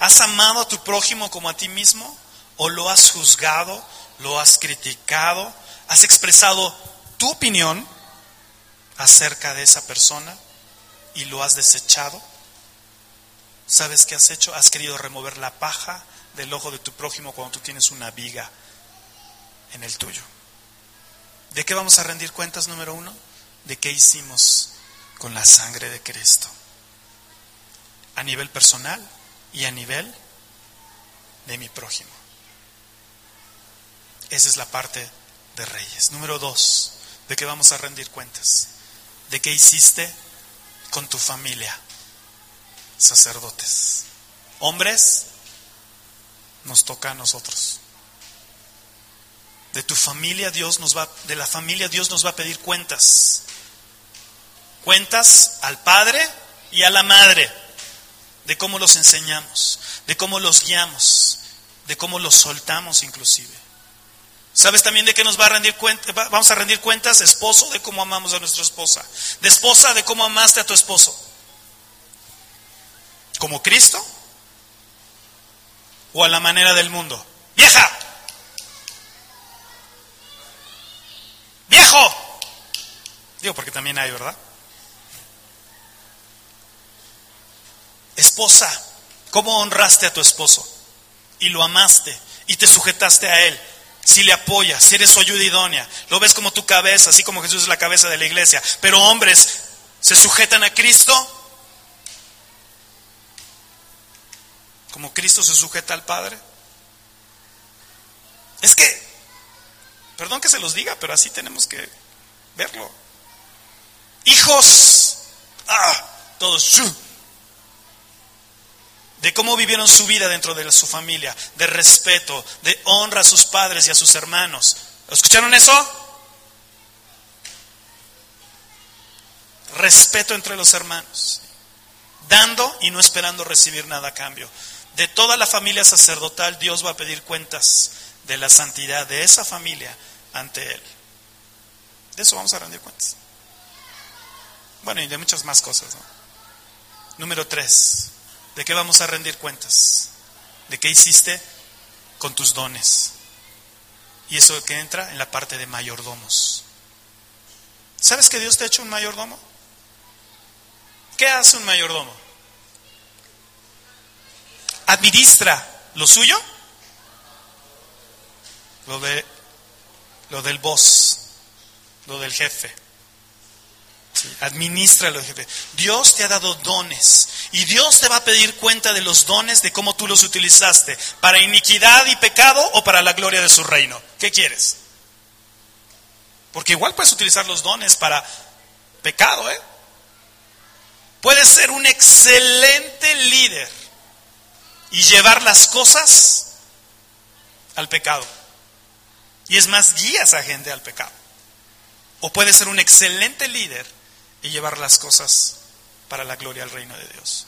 ¿Has amado a tu prójimo como a ti mismo? ¿O lo has juzgado? ¿Lo has criticado? ¿Has expresado tu opinión acerca de esa persona y lo has desechado? ¿Sabes qué has hecho? Has querido remover la paja del ojo de tu prójimo cuando tú tienes una viga en el tuyo. ¿De qué vamos a rendir cuentas número uno? De qué hicimos con la sangre de Cristo. A nivel personal y a nivel de mi prójimo. Esa es la parte de reyes. Número dos, ¿de qué vamos a rendir cuentas? ¿De qué hiciste con tu familia? Sacerdotes. Hombres, nos toca a nosotros. De tu familia Dios nos va, de la familia Dios nos va a pedir cuentas. Cuentas al padre y a la madre de cómo los enseñamos, de cómo los guiamos, de cómo los soltamos inclusive. ¿Sabes también de qué nos va a rendir cuenta? Vamos a rendir cuentas, esposo, de cómo amamos a nuestra esposa. De esposa, de cómo amaste a tu esposo. ¿Como Cristo? ¿O a la manera del mundo? ¡Vieja! ¡Viejo! Digo, porque también hay, ¿verdad? Esposa, ¿cómo honraste a tu esposo? Y lo amaste y te sujetaste a él si le apoyas, si eres su ayuda idónea, lo ves como tu cabeza, así como Jesús es la cabeza de la iglesia, pero hombres se sujetan a Cristo como Cristo se sujeta al Padre. Es que, perdón que se los diga, pero así tenemos que verlo. Hijos, ah, todos, de cómo vivieron su vida dentro de su familia, de respeto, de honra a sus padres y a sus hermanos. ¿Escucharon eso? Respeto entre los hermanos, dando y no esperando recibir nada a cambio. De toda la familia sacerdotal Dios va a pedir cuentas de la santidad de esa familia ante Él. De eso vamos a rendir cuentas. Bueno, y de muchas más cosas. Número tres, ¿De qué vamos a rendir cuentas? ¿De qué hiciste con tus dones? Y eso que entra en la parte de mayordomos. ¿Sabes que Dios te ha hecho un mayordomo? ¿Qué hace un mayordomo? ¿Administra lo suyo? Lo, de, lo del boss, lo del jefe. Administralo. Dios te ha dado dones y Dios te va a pedir cuenta de los dones, de cómo tú los utilizaste, para iniquidad y pecado o para la gloria de su reino. ¿Qué quieres? Porque igual puedes utilizar los dones para pecado, ¿eh? Puedes ser un excelente líder y llevar las cosas al pecado. Y es más, guías a gente al pecado. O puedes ser un excelente líder y llevar las cosas para la gloria al reino de Dios.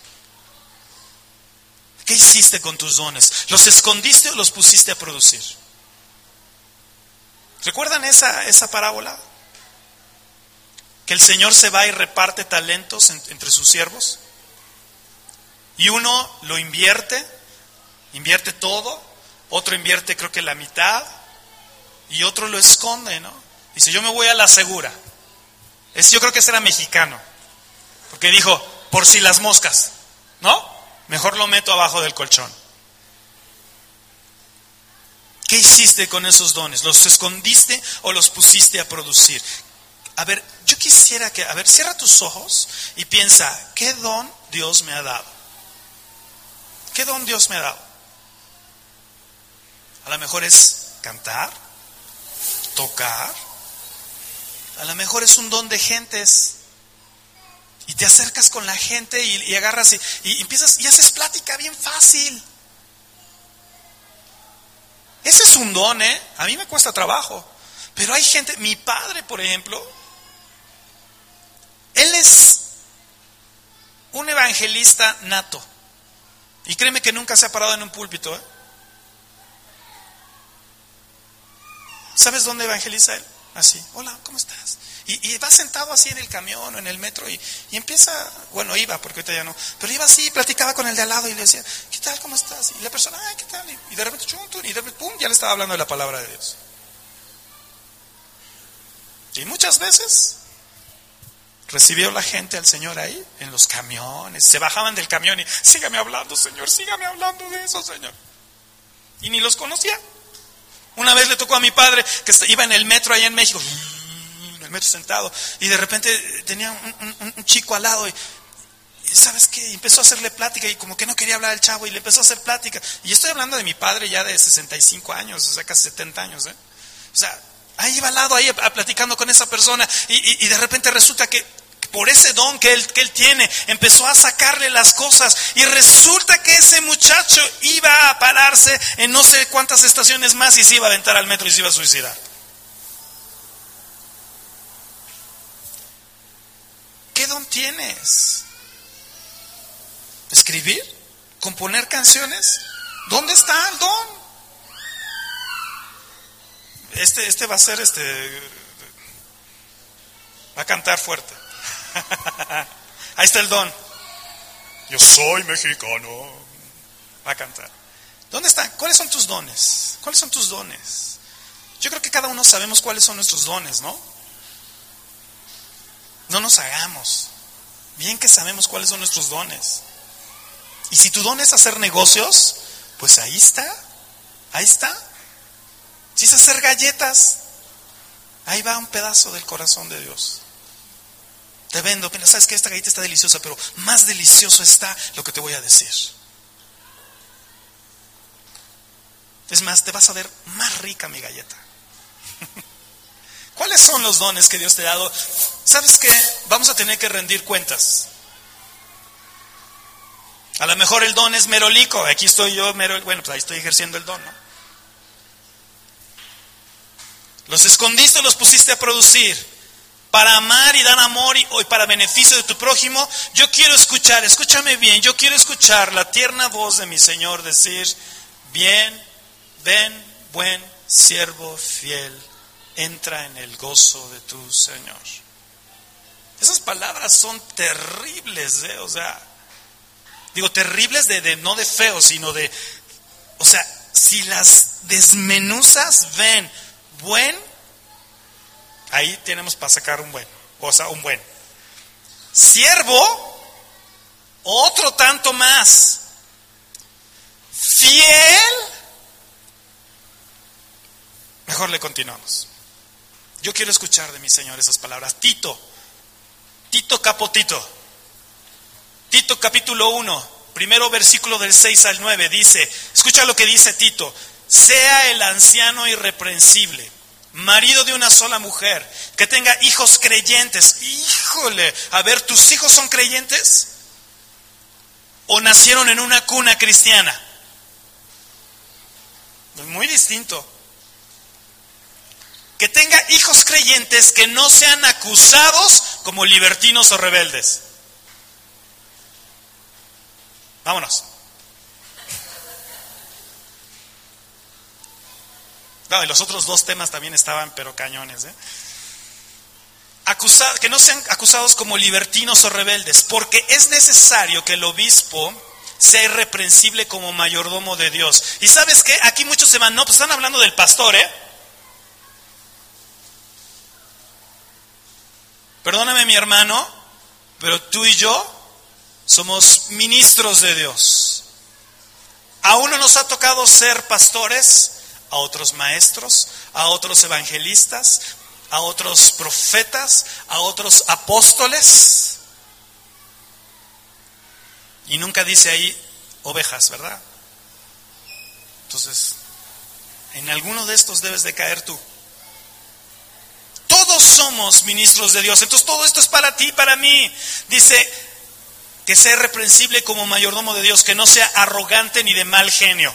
¿Qué hiciste con tus dones? ¿Los escondiste o los pusiste a producir? ¿Recuerdan esa, esa parábola? Que el Señor se va y reparte talentos entre sus siervos. Y uno lo invierte, invierte todo, otro invierte creo que la mitad, y otro lo esconde, ¿no? Dice, yo me voy a la segura yo creo que ese era mexicano, porque dijo, por si las moscas, ¿no? Mejor lo meto abajo del colchón. ¿Qué hiciste con esos dones? ¿Los escondiste o los pusiste a producir? A ver, yo quisiera que, a ver, cierra tus ojos y piensa, ¿qué don Dios me ha dado? ¿Qué don Dios me ha dado? A lo mejor es cantar, tocar, a lo mejor es un don de gentes. Y te acercas con la gente y, agarras y, empiezas y haces plática bien fácil. Ese es un don, ¿eh? A mí me cuesta trabajo. Pero hay gente, mi padre, por ejemplo, él es un evangelista nato. Y créeme que nunca se ha parado en un púlpito. ¿eh? ¿Sabes dónde evangeliza él? Así, hola, ¿cómo estás? Y, va sentado así en el camión o en el metro y, empieza, bueno, iba, porque ahorita ya no, pero iba así, platicaba con el de al lado y le decía, ¿qué tal, cómo estás? Y la persona, ay, ¿qué tal? Y, de repente, chum, y de repente, pum, ya le estaba hablando de la palabra de Dios. Y muchas veces recibió la gente al Señor ahí, en los camiones, se bajaban del camión y, sígame hablando, Señor, sígame hablando de eso, Señor. Y ni los conocía. Una vez le tocó a mi padre que iba en el metro allá en México, en el metro sentado, y de repente tenía un, chico al lado y, ¿sabes qué? Empezó a hacerle plática y como que no quería hablar al chavo y le empezó a hacer plática. Y estoy hablando de mi padre ya de 65 años, o sea, casi 70 años, ¿eh? O sea, ahí iba al lado, ahí platicando con esa persona y, de repente resulta que, por ese don que él, que él tiene, empezó a sacarle las cosas y resulta que ese muchacho iba a pararse en no sé cuántas estaciones más y se iba a aventar al metro y se iba a suicidar. ¿Qué don tienes? ¿Escribir? ¿Componer canciones? ¿Dónde está el don? Este, este va a ser este. Va a cantar fuerte. Ahí está el don. Yo soy mexicano. Va a cantar. ¿Dónde está? ¿Cuáles son tus dones? ¿Cuáles son tus dones? Yo creo que cada uno sabemos cuáles son nuestros dones, ¿no? No nos hagamos. Bien que sabemos cuáles son nuestros dones. Y si tu don es hacer negocios, pues ahí está. Ahí está. Si es hacer galletas, ahí va un pedazo del corazón de Dios. Te vendo, pero sabes que esta galleta está deliciosa, pero más delicioso está lo que te voy a decir. Es más, te vas a ver más rica mi galleta. ¿Cuáles son los dones que Dios te ha dado? ¿Sabes qué? Vamos a tener que rendir cuentas. A lo mejor el don es merolico. Aquí estoy yo, bueno, pues ahí estoy ejerciendo el don, ¿no? Los escondiste, los pusiste a producir para amar y dar amor y, y, para beneficio de tu prójimo, yo quiero escuchar, escúchame bien, yo quiero escuchar la tierna voz de mi Señor decir, bien, ven, buen siervo fiel, entra en el gozo de tu Señor. Esas palabras son terribles, ¿eh? o sea, digo terribles de, de no de feo, sino de, o sea, si las desmenuzas, ven, buen Ahí tenemos para sacar un buen, o sea, un buen. Siervo, otro tanto más. Fiel. Mejor le continuamos. Yo quiero escuchar de mi Señor esas palabras. Tito, Tito Capotito, Tito capítulo 1, primero versículo del 6 al 9, dice, escucha lo que dice Tito, sea el anciano irreprensible marido de una sola mujer, que tenga hijos creyentes. Híjole, a ver, ¿tus hijos son creyentes? ¿O nacieron en una cuna cristiana? Muy distinto. Que tenga hijos creyentes que no sean acusados como libertinos o rebeldes. Vámonos. Y los otros dos temas también estaban, pero cañones. ¿eh? que no sean acusados como libertinos o rebeldes, porque es necesario que el obispo sea irreprensible como mayordomo de Dios. Y sabes qué, aquí muchos se van, no, pues están hablando del pastor, ¿eh? Perdóname mi hermano, pero tú y yo somos ministros de Dios. A uno nos ha tocado ser pastores, a otros maestros, a otros evangelistas, a otros profetas, a otros apóstoles. Y nunca dice ahí ovejas, ¿verdad? Entonces, en alguno de estos debes de caer tú. Todos somos ministros de Dios. Entonces todo esto es para ti, para mí. Dice que sea reprensible como mayordomo de Dios, que no sea arrogante ni de mal genio.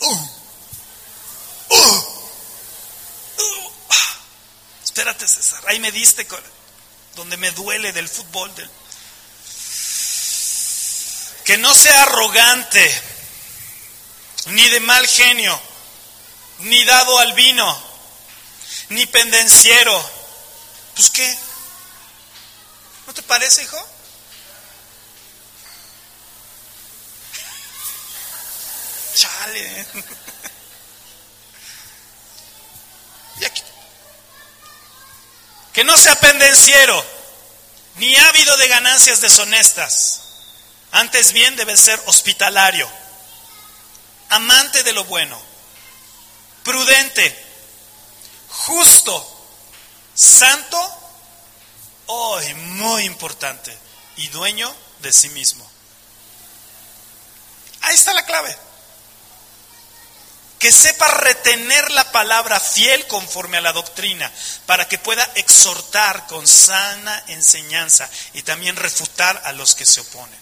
Uh. Uh. Uh. Espérate, César. Ahí me diste donde me duele del fútbol. Del... Que no sea arrogante, ni de mal genio, ni dado al vino, ni pendenciero. Pues qué. ¿No te parece, hijo? Chale. Que no sea pendenciero, ni ávido de ganancias deshonestas. Antes bien debe ser hospitalario, amante de lo bueno, prudente, justo, santo, hoy muy importante, y dueño de sí mismo. Ahí está la clave. Que sepa retener la palabra fiel conforme a la doctrina, para que pueda exhortar con sana enseñanza y también refutar a los que se oponen.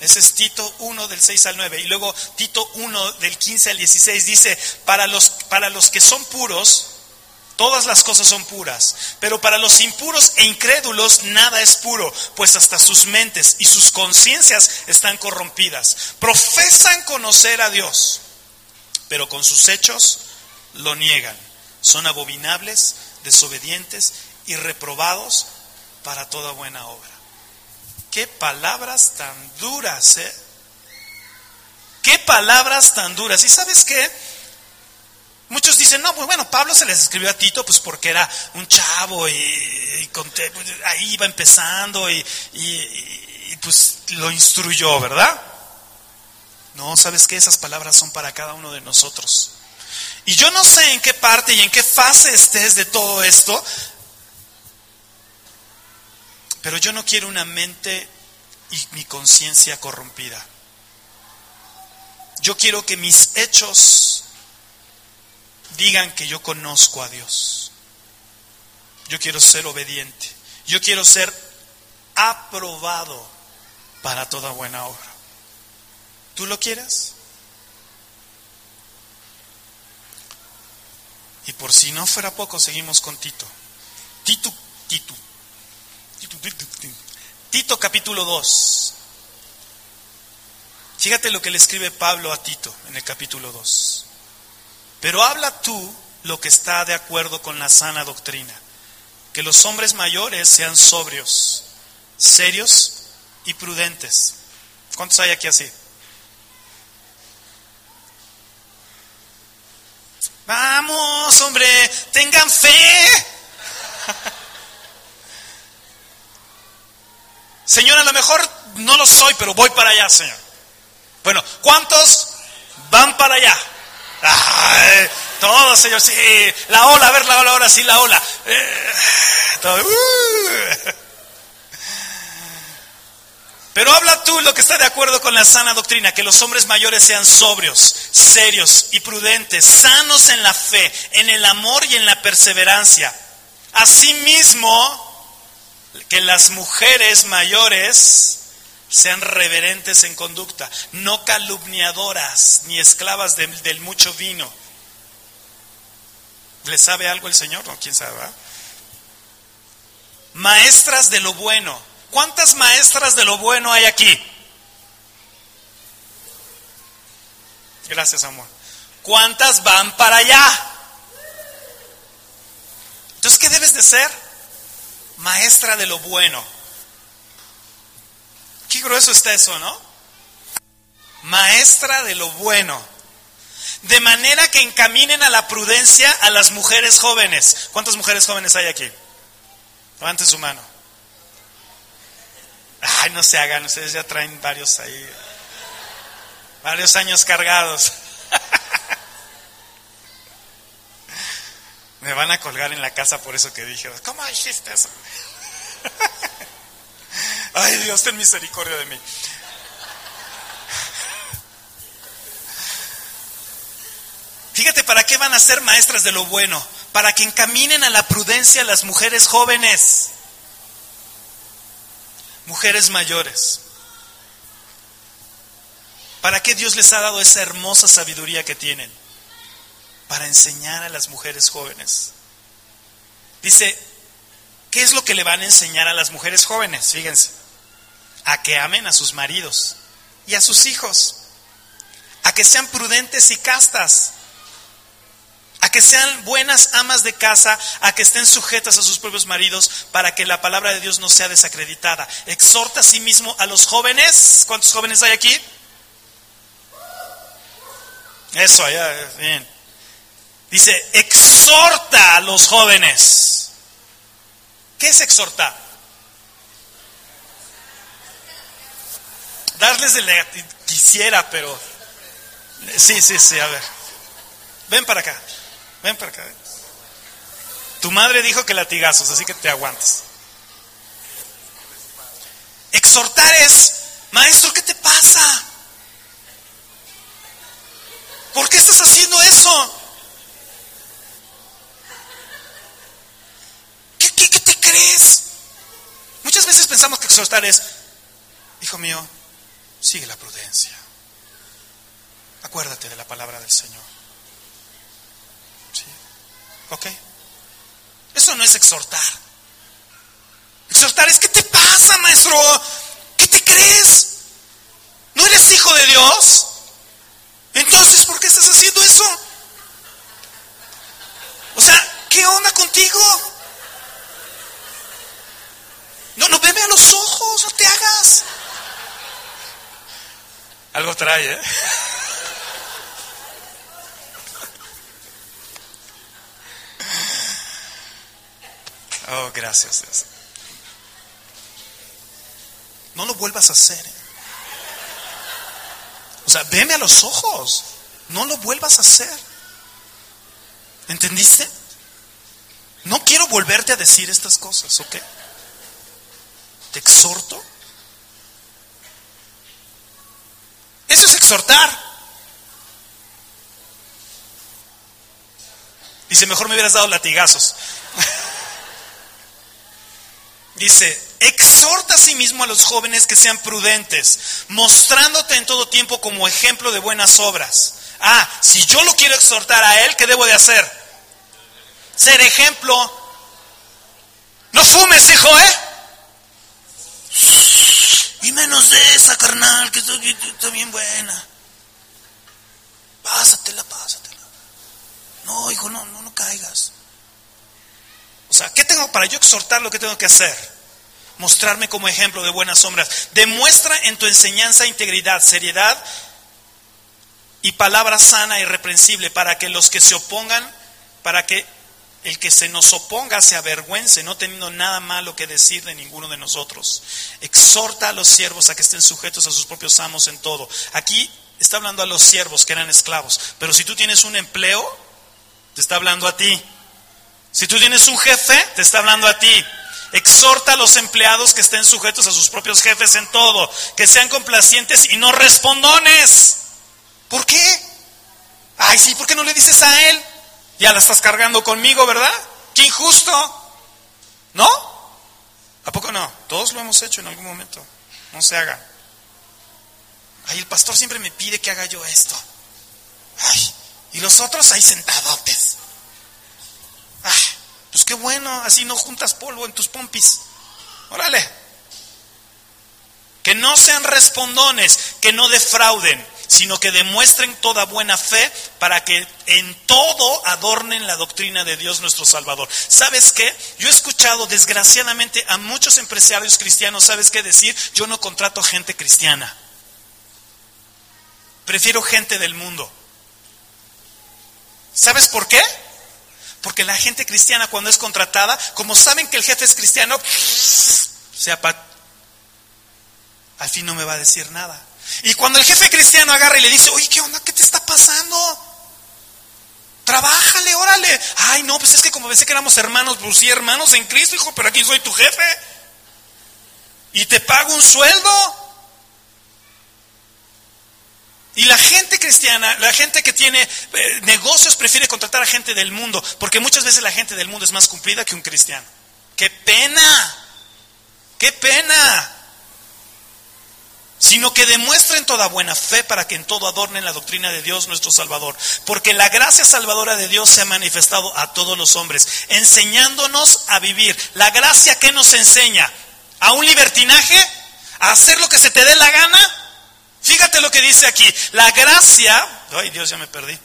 Ese es Tito 1 del 6 al 9. Y luego Tito 1 del 15 al 16 dice, para los, para los que son puros, Todas las cosas son puras, pero para los impuros e incrédulos nada es puro, pues hasta sus mentes y sus conciencias están corrompidas. Profesan conocer a Dios, pero con sus hechos lo niegan. Son abominables, desobedientes y reprobados para toda buena obra. Qué palabras tan duras, ¿eh? Qué palabras tan duras. ¿Y sabes qué? Muchos dicen, no, pues bueno, Pablo se les escribió a Tito pues porque era un chavo y, ahí iba empezando y, y, pues lo instruyó, ¿verdad? No, ¿sabes qué? Esas palabras son para cada uno de nosotros. Y yo no sé en qué parte y en qué fase estés de todo esto, pero yo no quiero una mente y mi conciencia corrompida. Yo quiero que mis hechos digan que yo conozco a Dios. Yo quiero ser obediente. Yo quiero ser aprobado para toda buena obra. ¿Tú lo quieres? Y por si no fuera poco, seguimos con Tito. Tito, Tito. Tito, Tito, Tito. Tito capítulo 2. Fíjate lo que le escribe Pablo a Tito en el capítulo 2. Pero habla tú lo que está de acuerdo con la sana doctrina. Que los hombres mayores sean sobrios, serios y prudentes. ¿Cuántos hay aquí así? Vamos, hombre, tengan fe. Señor, a lo mejor no lo soy, pero voy para allá, Señor. Bueno, ¿cuántos van para allá? Ay, todo, Señor, sí. La ola, a ver la ola, ahora sí, la ola. Eh, uh. Pero habla tú lo que está de acuerdo con la sana doctrina, que los hombres mayores sean sobrios, serios y prudentes, sanos en la fe, en el amor y en la perseverancia. Asimismo, que las mujeres mayores sean reverentes en conducta, no calumniadoras ni esclavas del mucho vino. ¿Le sabe algo el Señor? No, quién sabe. Maestras de lo bueno. ¿Cuántas maestras de lo bueno hay aquí? Gracias, amor. ¿Cuántas van para allá? Entonces, ¿qué debes de ser? Maestra de lo bueno. Qué grueso está eso, ¿no? Maestra de lo bueno. De manera que encaminen a la prudencia a las mujeres jóvenes. ¿Cuántas mujeres jóvenes hay aquí? Levanten su mano. Ay, no se hagan, ustedes ya traen varios ahí. Varios años cargados. Me van a colgar en la casa por eso que dije. ¿Cómo hiciste eso? Ay, Dios, ten misericordia de mí. Fíjate, ¿para qué van a ser maestras de lo bueno? Para que encaminen a la prudencia a las mujeres jóvenes, mujeres mayores. ¿Para qué Dios les ha dado esa hermosa sabiduría que tienen? Para enseñar a las mujeres jóvenes. Dice, ¿qué es lo que le van a enseñar a las mujeres jóvenes? Fíjense a que amen a sus maridos y a sus hijos, a que sean prudentes y castas, a que sean buenas amas de casa, a que estén sujetas a sus propios maridos, para que la palabra de Dios no sea desacreditada. Exhorta a sí mismo a los jóvenes. ¿Cuántos jóvenes hay aquí? Eso, allá, bien. Dice, exhorta a los jóvenes. ¿Qué es exhortar? darles de la quisiera, pero sí, sí, sí, a ver. Ven para acá. Ven para acá. Tu madre dijo que latigazos, así que te aguantas. Exhortar es, maestro, ¿qué te pasa? ¿Por qué estás haciendo eso? ¿Qué, qué, qué te crees? Muchas veces pensamos que exhortar es, hijo mío, sigue la prudencia. Acuérdate de la palabra del Señor. ¿Ok? Eso no es exhortar. Exhortar es, ¿qué te pasa, maestro? ¿Qué te crees? ¿No eres hijo de Dios? Entonces, ¿por qué estás haciendo eso? O sea, ¿qué onda contigo? No, no, veme a los ojos, no te hagas. Algo trae, ¿eh? Oh, gracias, Dios. No lo vuelvas a hacer. ¿eh? O sea, veme a los ojos. No lo vuelvas a hacer. ¿Entendiste? No quiero volverte a decir estas cosas, ¿ok? Te exhorto. Eso es exhortar. Dice, mejor me hubieras dado latigazos. Dice, exhorta a sí mismo a los jóvenes que sean prudentes, mostrándote en todo tiempo como ejemplo de buenas obras. Ah, si yo lo quiero exhortar a él, ¿qué debo de hacer? Ser ejemplo. No fumes, hijo, ¿eh? Y menos de esa, carnal, que está, bien buena. Pásatela, pásatela. No, hijo, no, no, no caigas. O sea, ¿qué tengo para yo exhortar lo que tengo que hacer? Mostrarme como ejemplo de buenas sombras. Demuestra en tu enseñanza integridad, seriedad y palabra sana y reprensible para que los que se opongan, para que el que se nos oponga se avergüence, no teniendo nada malo que decir de ninguno de nosotros. Exhorta a los siervos a que estén sujetos a sus propios amos en todo. Aquí está hablando a los siervos que eran esclavos, pero si tú tienes un empleo, te está hablando a ti. Si tú tienes un jefe, te está hablando a ti. Exhorta a los empleados que estén sujetos a sus propios jefes en todo, que sean complacientes y no respondones. ¿Por qué? Ay, sí, ¿por qué no le dices a él? Ya la estás cargando conmigo, ¿verdad? Qué injusto. ¿No? ¿A poco no? Todos lo hemos hecho en algún momento. No se haga. Ay, el pastor siempre me pide que haga yo esto. Ay, y los otros ahí sentadotes. Ah, pues qué bueno, así no juntas polvo en tus pompis. Órale. Que no sean respondones, que no defrauden, sino que demuestren toda buena fe para que en todo adornen la doctrina de Dios nuestro Salvador. ¿Sabes qué? Yo he escuchado desgraciadamente a muchos empresarios cristianos, ¿sabes qué decir? Yo no contrato gente cristiana. Prefiero gente del mundo. ¿Sabes por qué? Porque la gente cristiana cuando es contratada, como saben que el jefe es cristiano, se al fin no me va a decir nada. Y cuando el jefe cristiano agarra y le dice, oye, ¿qué onda? ¿Qué te está pasando? Trabájale, órale. Ay, no, pues es que como pensé que éramos hermanos, pues sí, hermanos en Cristo, hijo, pero aquí soy tu jefe. Y te pago un sueldo. Y la gente cristiana, la gente que tiene eh, negocios prefiere contratar a gente del mundo, porque muchas veces la gente del mundo es más cumplida que un cristiano. ¡Qué pena! ¡Qué pena! Sino que demuestren toda buena fe para que en todo adornen la doctrina de Dios nuestro Salvador. Porque la gracia salvadora de Dios se ha manifestado a todos los hombres, enseñándonos a vivir. La gracia que nos enseña a un libertinaje, a hacer lo que se te dé la gana, Fíjate lo que dice aquí. La gracia, ay Dios, ya me perdí.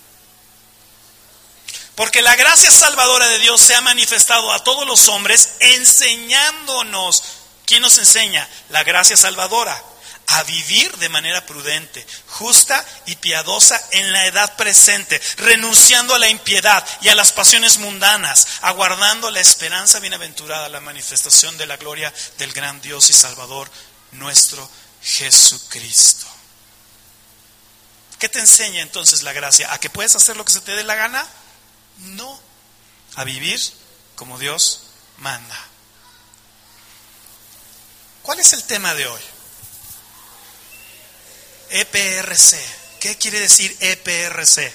Porque la gracia salvadora de Dios se ha manifestado a todos los hombres enseñándonos. ¿Quién nos enseña? La gracia salvadora. A vivir de manera prudente, justa y piadosa en la edad presente, renunciando a la impiedad y a las pasiones mundanas, aguardando la esperanza bienaventurada, la manifestación de la gloria del gran Dios y Salvador nuestro Jesucristo. ¿Qué te enseña entonces la gracia? ¿A que puedes hacer lo que se te dé la gana? No. A vivir como Dios manda. ¿Cuál es el tema de hoy? EPRC. ¿Qué quiere decir EPRC?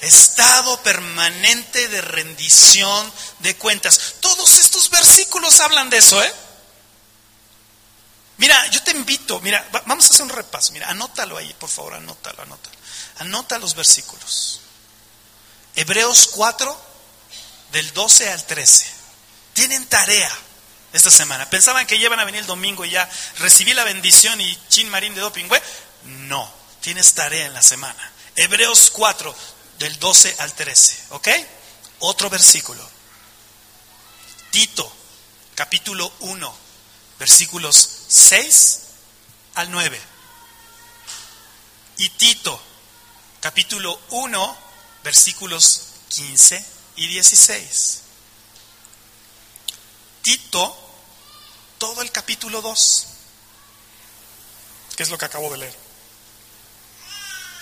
Estado permanente de rendición de cuentas. Todos estos versículos hablan de eso, ¿eh? Mira, yo te invito, mira, vamos a hacer un repaso. Mira, anótalo ahí, por favor, anótalo, anótalo. Anota los versículos. Hebreos 4, del 12 al 13. Tienen tarea esta semana. Pensaban que llevan a venir el domingo y ya recibí la bendición y chin marín de doping. No, tienes tarea en la semana. Hebreos 4, del 12 al 13. ¿Ok? Otro versículo. Tito, capítulo 1, versículos 6 al 9. Y Tito, capítulo 1, versículos 15 y 16. Tito, todo el capítulo 2, que es lo que acabo de leer.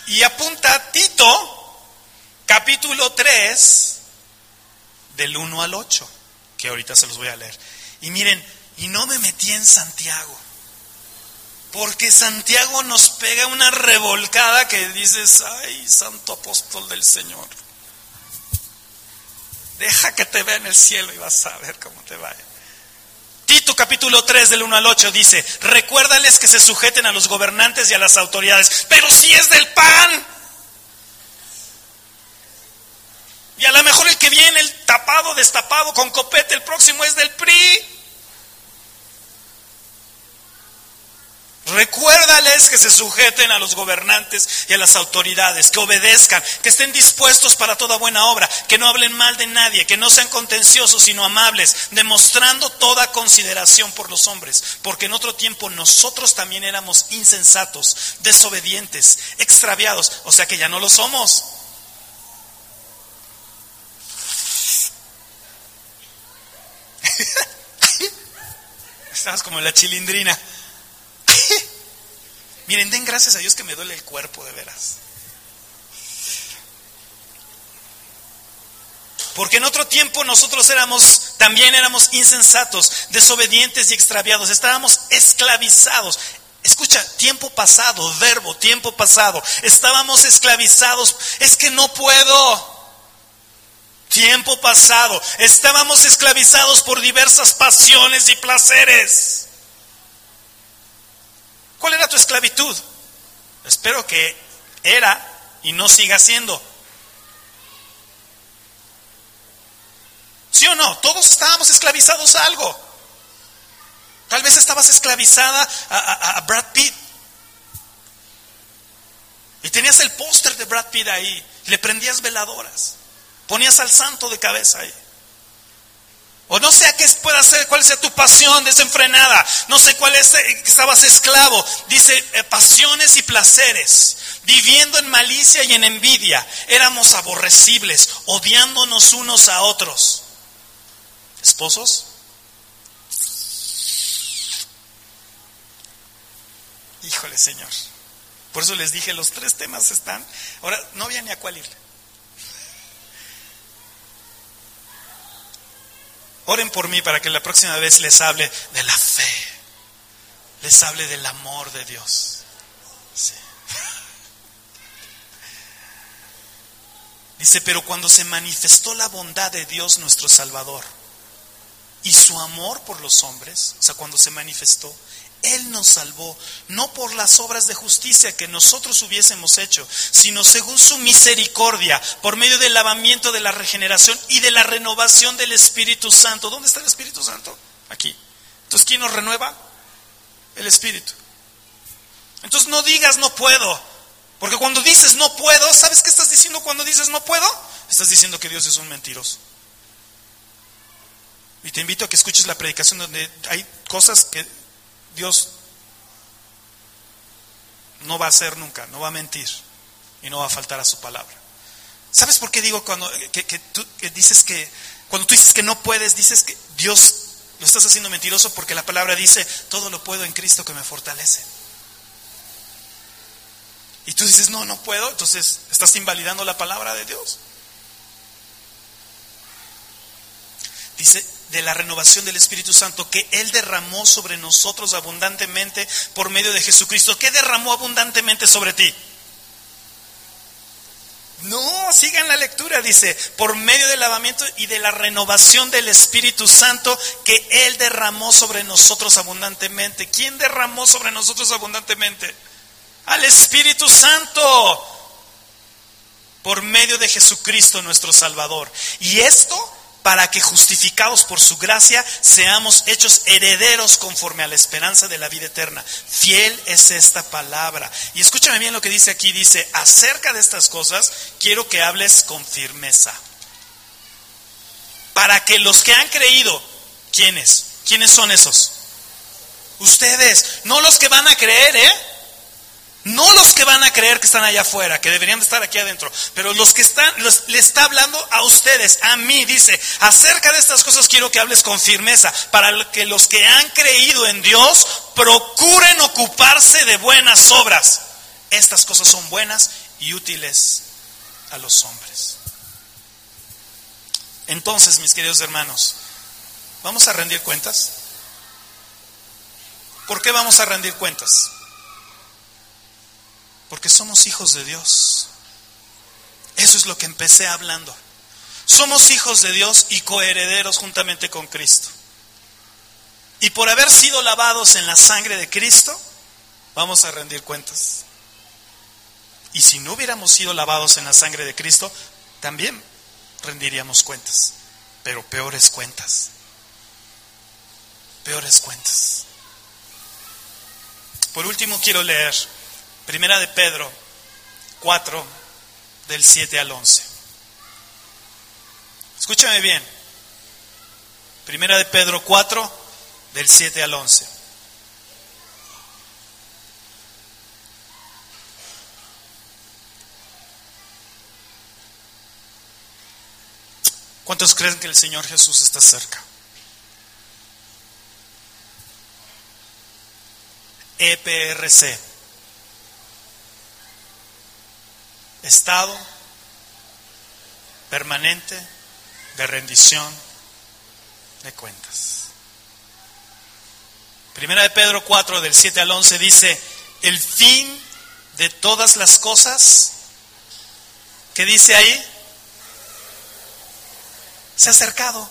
Y apunta Tito, capítulo 3, del 1 al 8, que ahorita se los voy a leer. Y miren, y no me metí en Santiago. Porque Santiago nos pega una revolcada que dices, ay, santo apóstol del Señor. Deja que te vea en el cielo y vas a ver cómo te va. Tito capítulo 3 del 1 al 8 dice, recuérdales que se sujeten a los gobernantes y a las autoridades, pero si es del pan. Y a lo mejor el que viene, el tapado, destapado, con copete, el próximo es del PRI. Recuérdales que se sujeten a los gobernantes y a las autoridades, que obedezcan, que estén dispuestos para toda buena obra, que no hablen mal de nadie, que no sean contenciosos sino amables, demostrando toda consideración por los hombres, porque en otro tiempo nosotros también éramos insensatos, desobedientes, extraviados, o sea que ya no lo somos. Estás como la chilindrina. Miren, den gracias a Dios que me duele el cuerpo de veras. Porque en otro tiempo nosotros éramos, también éramos insensatos, desobedientes y extraviados, estábamos esclavizados. Escucha, tiempo pasado, verbo, tiempo pasado. Estábamos esclavizados. Es que no puedo. Tiempo pasado. Estábamos esclavizados por diversas pasiones y placeres. ¿Cuál era tu esclavitud? Espero que era y no siga siendo. ¿Sí o no? Todos estábamos esclavizados a algo. Tal vez estabas esclavizada a, Brad Pitt. Y tenías el póster de Brad Pitt ahí. Le prendías veladoras. Ponías al santo de cabeza ahí. O no sé a qué pueda ser, cuál sea tu pasión desenfrenada. No sé cuál es, eh, estabas esclavo. Dice, eh, pasiones y placeres. Viviendo en malicia y en envidia. Éramos aborrecibles, odiándonos unos a otros. ¿Esposos? Híjole, Señor. Por eso les dije, los tres temas están. Ahora, no había ni a cuál ir. Oren por mí para que la próxima vez les hable de la fe, les hable del amor de Dios. Dice, pero cuando se manifestó la bondad de Dios nuestro Salvador y su amor por los hombres, o sea, cuando se manifestó, él nos salvó, no por las obras de justicia que nosotros hubiésemos hecho, sino según su misericordia, por medio del lavamiento de la regeneración y de la renovación del Espíritu Santo. ¿Dónde está el Espíritu Santo? Aquí. Entonces, ¿quién nos renueva? El Espíritu. Entonces, no digas no puedo, porque cuando dices no puedo, ¿sabes qué estás diciendo cuando dices no puedo? Estás diciendo que Dios es un mentiroso. Y te invito a que escuches la predicación donde hay cosas que Dios no va a hacer nunca, no va a mentir y no va a faltar a su palabra. ¿Sabes por qué digo cuando que, tú dices que cuando tú dices que no puedes, dices que Dios lo estás haciendo mentiroso porque la palabra dice todo lo puedo en Cristo que me fortalece. Y tú dices, no, no puedo, entonces estás invalidando la palabra de Dios. Dice, de la renovación del Espíritu Santo que Él derramó sobre nosotros abundantemente por medio de Jesucristo. ¿Qué derramó abundantemente sobre ti? No, sigan la lectura, dice, por medio del lavamiento y de la renovación del Espíritu Santo que Él derramó sobre nosotros abundantemente. ¿Quién derramó sobre nosotros abundantemente? Al Espíritu Santo, por medio de Jesucristo nuestro Salvador. Y esto para que justificados por su gracia seamos hechos herederos conforme a la esperanza de la vida eterna. Fiel es esta palabra. Y escúchame bien lo que dice aquí, dice, acerca de estas cosas quiero que hables con firmeza. Para que los que han creído, ¿quiénes? ¿Quiénes son esos? Ustedes, no los que van a creer, ¿eh? No los que van a creer que están allá afuera, que deberían de estar aquí adentro, pero los que están, le está hablando a ustedes, a mí, dice, acerca de estas cosas quiero que hables con firmeza, para que los que han creído en Dios procuren ocuparse de buenas obras. Estas cosas son buenas y útiles a los hombres. Entonces, mis queridos hermanos, ¿vamos a rendir cuentas? ¿Por qué vamos a rendir cuentas? Porque somos hijos de Dios. Eso es lo que empecé hablando. Somos hijos de Dios y coherederos juntamente con Cristo. Y por haber sido lavados en la sangre de Cristo, vamos a rendir cuentas. Y si no hubiéramos sido lavados en la sangre de Cristo, también rendiríamos cuentas. Pero peores cuentas. Peores cuentas. Por último, quiero leer Primera de Pedro 4, del 7 al 11. Escúchame bien. Primera de Pedro 4, del 7 al 11. ¿Cuántos creen que el Señor Jesús está cerca? EPRC. Estado permanente de rendición de cuentas. Primera de Pedro 4 del 7 al 11 dice, el fin de todas las cosas, ¿qué dice ahí? Se ha acercado.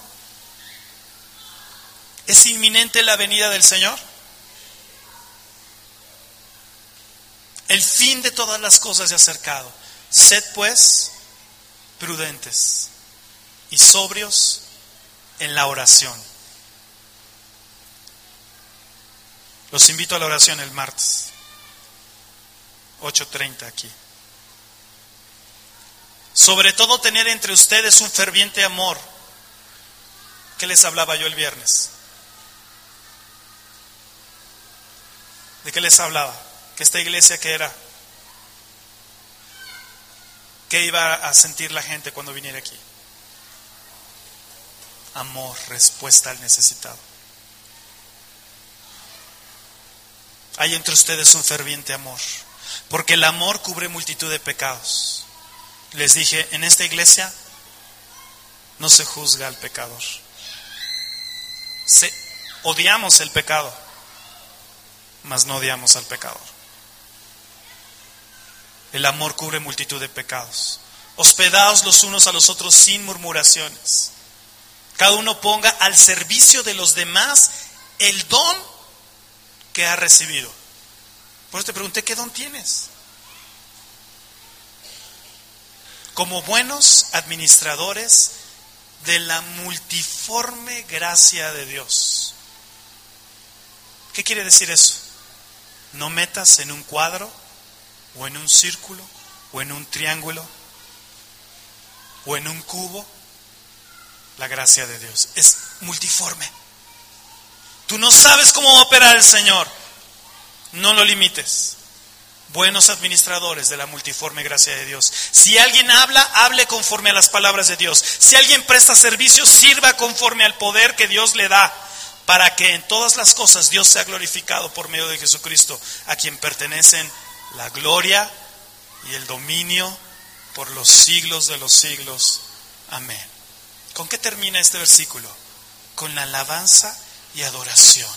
¿Es inminente la venida del Señor? El fin de todas las cosas se ha acercado. Sed pues prudentes y sobrios en la oración. Los invito a la oración el martes, 8.30 aquí. Sobre todo tener entre ustedes un ferviente amor. ¿Qué les hablaba yo el viernes? ¿De qué les hablaba? Que esta iglesia que era ¿Qué iba a sentir la gente cuando viniera aquí? Amor, respuesta al necesitado. Hay entre ustedes un ferviente amor, porque el amor cubre multitud de pecados. Les dije, en esta iglesia no se juzga al pecador. Se, odiamos el pecado, mas no odiamos al pecador. El amor cubre multitud de pecados. Hospedaos los unos a los otros sin murmuraciones. Cada uno ponga al servicio de los demás el don que ha recibido. Por eso te pregunté, ¿qué don tienes? Como buenos administradores de la multiforme gracia de Dios. ¿Qué quiere decir eso? No metas en un cuadro o en un círculo, o en un triángulo, o en un cubo, la gracia de Dios. Es multiforme. Tú no sabes cómo va a operar el Señor. No lo limites. Buenos administradores de la multiforme gracia de Dios. Si alguien habla, hable conforme a las palabras de Dios. Si alguien presta servicio, sirva conforme al poder que Dios le da, para que en todas las cosas Dios sea glorificado por medio de Jesucristo, a quien pertenecen la gloria y el dominio por los siglos de los siglos. Amén. ¿Con qué termina este versículo? con la alabanza y adoración.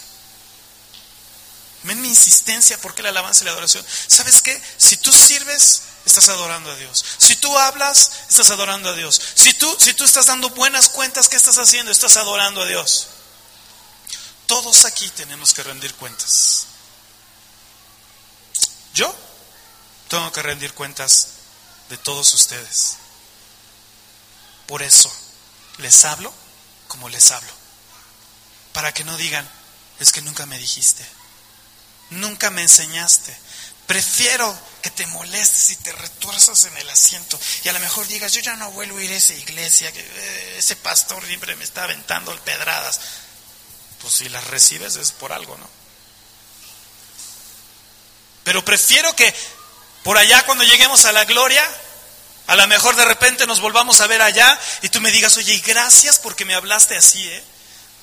Ven mi insistencia, ¿por qué la alabanza y la adoración? ¿Sabes qué? Si tú sirves, estás adorando a Dios. Si tú hablas, estás adorando a Dios. Si tú, si tú estás dando buenas cuentas, ¿qué estás haciendo? Estás adorando a Dios. Todos aquí tenemos que rendir cuentas. Yo tengo que rendir cuentas de todos ustedes. Por eso les hablo como les hablo. Para que no digan, es que nunca me dijiste, nunca me enseñaste. Prefiero que te molestes y te retuerzas en el asiento y a lo mejor digas, yo ya no vuelvo a ir a esa iglesia, que eh, ese pastor siempre me está aventando pedradas. Pues si las recibes es por algo, ¿no? Pero prefiero que por allá cuando lleguemos a la gloria, a lo mejor de repente nos volvamos a ver allá y tú me digas, oye, y gracias porque me hablaste así, ¿eh?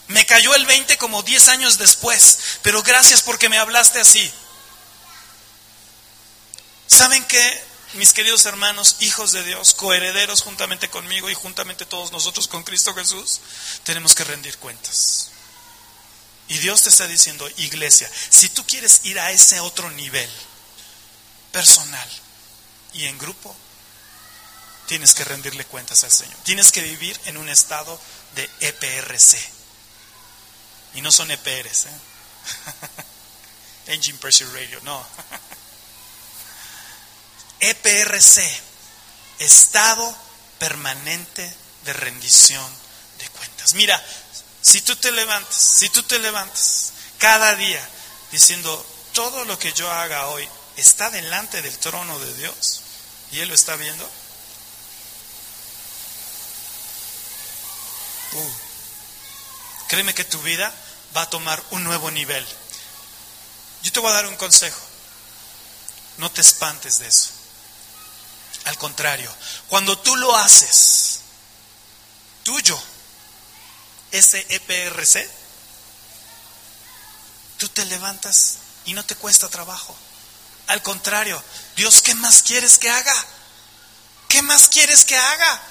Me cayó el 20 como 10 años después, pero gracias porque me hablaste así. ¿Saben qué, mis queridos hermanos, hijos de Dios, coherederos juntamente conmigo y juntamente todos nosotros con Cristo Jesús? Tenemos que rendir cuentas. Y Dios te está diciendo, iglesia, si tú quieres ir a ese otro nivel personal y en grupo, tienes que rendirle cuentas al Señor. Tienes que vivir en un estado de EPRC. Y no son EPRs, ¿eh? Engine Pressure Radio, no. EPRC, estado permanente de rendición de cuentas. Mira, si tú te levantas, si tú te levantas cada día diciendo, todo lo que yo haga hoy está delante del trono de Dios y Él lo está viendo, Uh. créeme que tu vida va a tomar un nuevo nivel. Yo te voy a dar un consejo. No te espantes de eso. Al contrario, cuando tú lo haces, tuyo, ese EPRC, tú te levantas y no te cuesta trabajo. Al contrario, Dios, ¿qué más quieres que haga? ¿Qué más quieres que haga?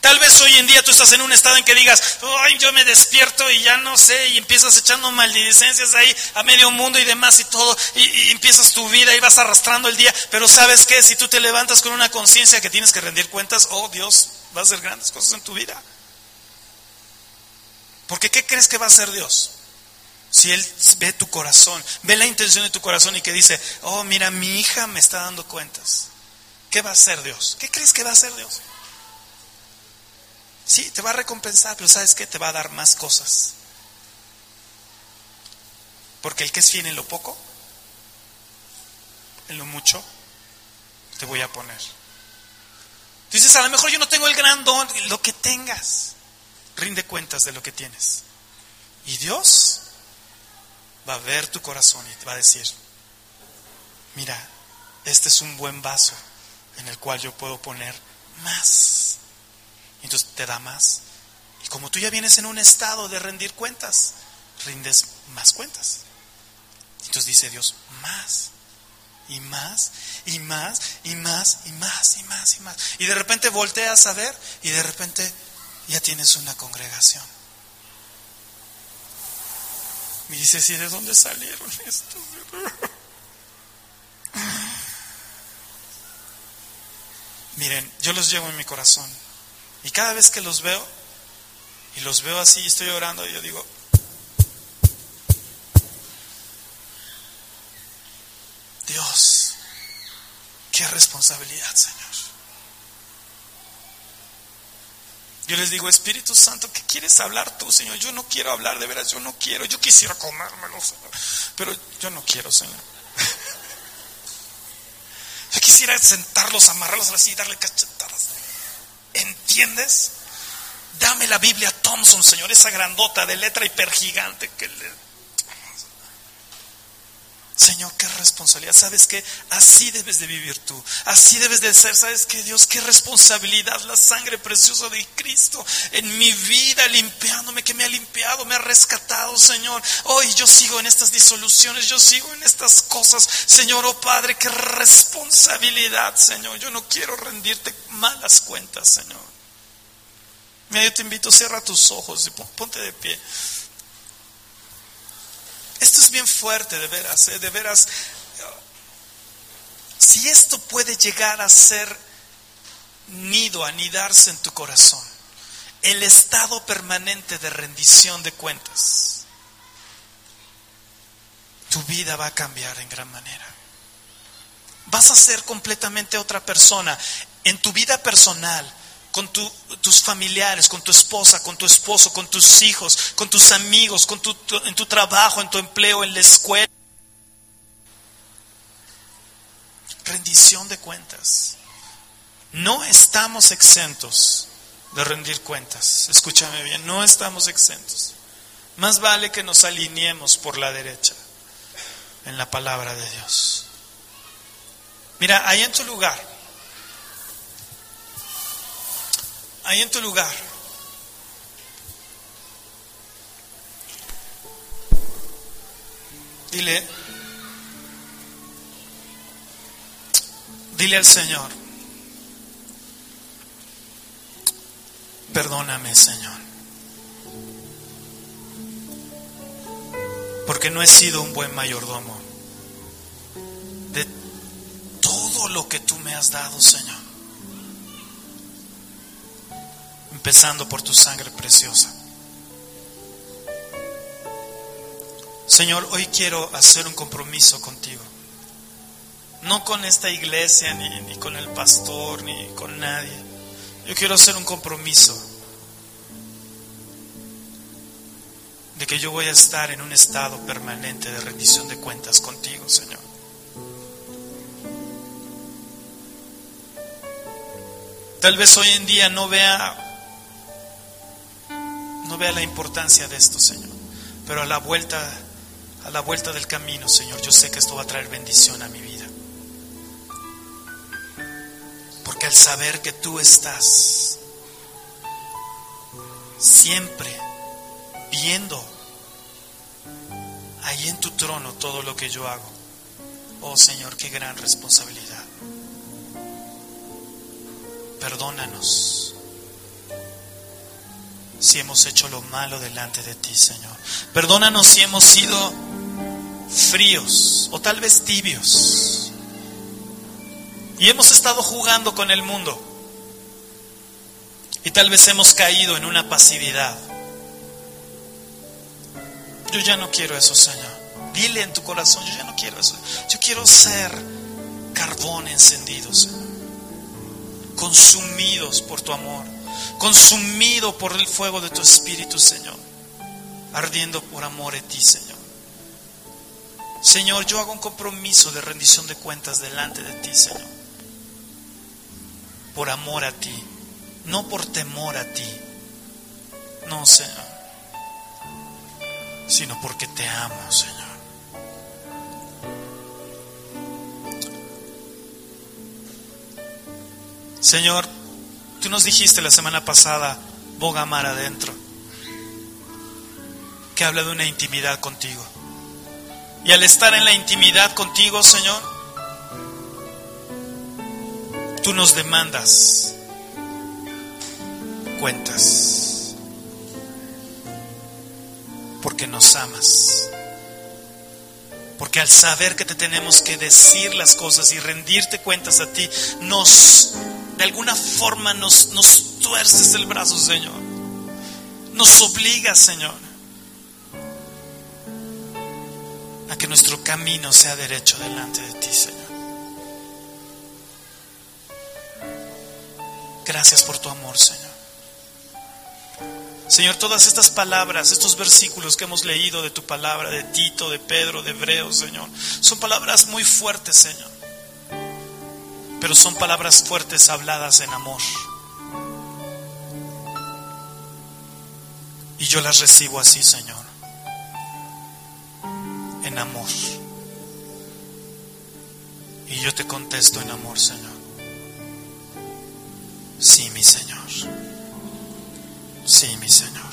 Tal vez hoy en día tú estás en un estado en que digas, ay, yo me despierto y ya no sé, y empiezas echando maldicencias ahí a medio mundo y demás y todo, y, empiezas tu vida y vas arrastrando el día, pero sabes que si tú te levantas con una conciencia que tienes que rendir cuentas, oh Dios, va a hacer grandes cosas en tu vida. Porque ¿qué crees que va a hacer Dios? Si Él ve tu corazón, ve la intención de tu corazón y que dice, oh, mira, mi hija me está dando cuentas. ¿Qué va a hacer Dios? ¿Qué crees que va a hacer Dios? Sí, te va a recompensar, pero ¿sabes qué? Te va a dar más cosas. Porque el que es fiel en lo poco, en lo mucho, te voy a poner. Dices, a lo mejor yo no tengo el gran don, lo que tengas, rinde cuentas de lo que tienes. Y Dios va a ver tu corazón y te va a decir, mira, este es un buen vaso en el cual yo puedo poner más entonces te da más. Y como tú ya vienes en un estado de rendir cuentas, rindes más cuentas. Entonces dice Dios, más. Y más, y más, y más, y más, y más, y más. Y de repente volteas a ver y de repente ya tienes una congregación. Y dices, ¿y de dónde salieron estos? Miren, yo los llevo en mi corazón. Y cada vez que los veo, y los veo así, y estoy orando, yo digo, Dios, qué responsabilidad, Señor. Yo les digo, Espíritu Santo, ¿qué quieres hablar tú, Señor? Yo no quiero hablar, de veras, yo no quiero. Yo quisiera comérmelo, Señor, pero yo no quiero, Señor. Yo quisiera sentarlos, amarrarlos así y darle cachetadas. ¿Entiendes? Dame la Biblia Thompson, Señor, esa grandota de letra hipergigante que le... Señor, qué responsabilidad. ¿Sabes qué? Así debes de vivir tú. Así debes de ser. ¿Sabes qué, Dios? Qué responsabilidad. La sangre preciosa de Cristo en mi vida, limpiándome, que me ha limpiado, me ha rescatado, Señor. Hoy yo sigo en estas disoluciones, yo sigo en estas cosas. Señor, oh Padre, qué responsabilidad, Señor. Yo no quiero rendirte malas cuentas, Señor. Mira, yo te invito, cierra tus ojos y ponte de pie. Esto es bien fuerte, de veras, ¿eh? de veras. Si esto puede llegar a ser nido, anidarse en tu corazón, el estado permanente de rendición de cuentas, tu vida va a cambiar en gran manera. Vas a ser completamente otra persona. En tu vida personal, con tus familiares, con tu esposa, con tu esposo, con tus hijos, con tus amigos, con tu, en tu trabajo, en tu empleo, en la escuela. Rendición de cuentas. No estamos exentos de rendir cuentas. Escúchame bien, no estamos exentos. Más vale que nos alineemos por la derecha en la palabra de Dios. Mira, ahí en tu lugar, ahí en tu lugar. Dile, dile al Señor, perdóname Señor, porque no he sido un buen mayordomo de todo lo que tú me has dado, Señor. Empezando por tu sangre preciosa. Señor, hoy quiero hacer un compromiso contigo. No con esta iglesia, ni, ni, con el pastor, ni con nadie. Yo quiero hacer un compromiso de que yo voy a estar en un estado permanente de rendición de cuentas contigo, Señor. Tal vez hoy en día no vea no vea la importancia de esto, Señor. Pero a la vuelta, a la vuelta del camino, Señor, yo sé que esto va a traer bendición a mi vida. Porque al saber que tú estás siempre viendo ahí en tu trono todo lo que yo hago, oh Señor, qué gran responsabilidad. Perdónanos si hemos hecho lo malo delante de ti, Señor. Perdónanos si hemos sido fríos o tal vez tibios. Y hemos estado jugando con el mundo. Y tal vez hemos caído en una pasividad. Yo ya no quiero eso, Señor. Dile en tu corazón, yo ya no quiero eso. Yo quiero ser carbón encendido, Señor. Consumidos por tu amor consumido por el fuego de tu Espíritu, Señor, ardiendo por amor a ti, Señor. Señor, yo hago un compromiso de rendición de cuentas delante de ti, Señor, por amor a ti, no por temor a ti, no, Señor, sino porque te amo, Señor. Señor, Tú nos dijiste la semana pasada, Bogamar adentro, que habla de una intimidad contigo. Y al estar en la intimidad contigo, Señor, tú nos demandas cuentas, porque nos amas. Porque al saber que te tenemos que decir las cosas y rendirte cuentas a ti, nos de alguna forma nos, nos tuerces el brazo, Señor. Nos obliga, Señor, a que nuestro camino sea derecho delante de ti, Señor. Gracias por tu amor, Señor. Señor, todas estas palabras, estos versículos que hemos leído de tu palabra, de Tito, de Pedro, de Hebreos, Señor, son palabras muy fuertes, Señor pero son palabras fuertes habladas en amor. Y yo las recibo así, Señor, en amor. Y yo te contesto en amor, Señor. Sí, mi Señor. Sí, mi Señor.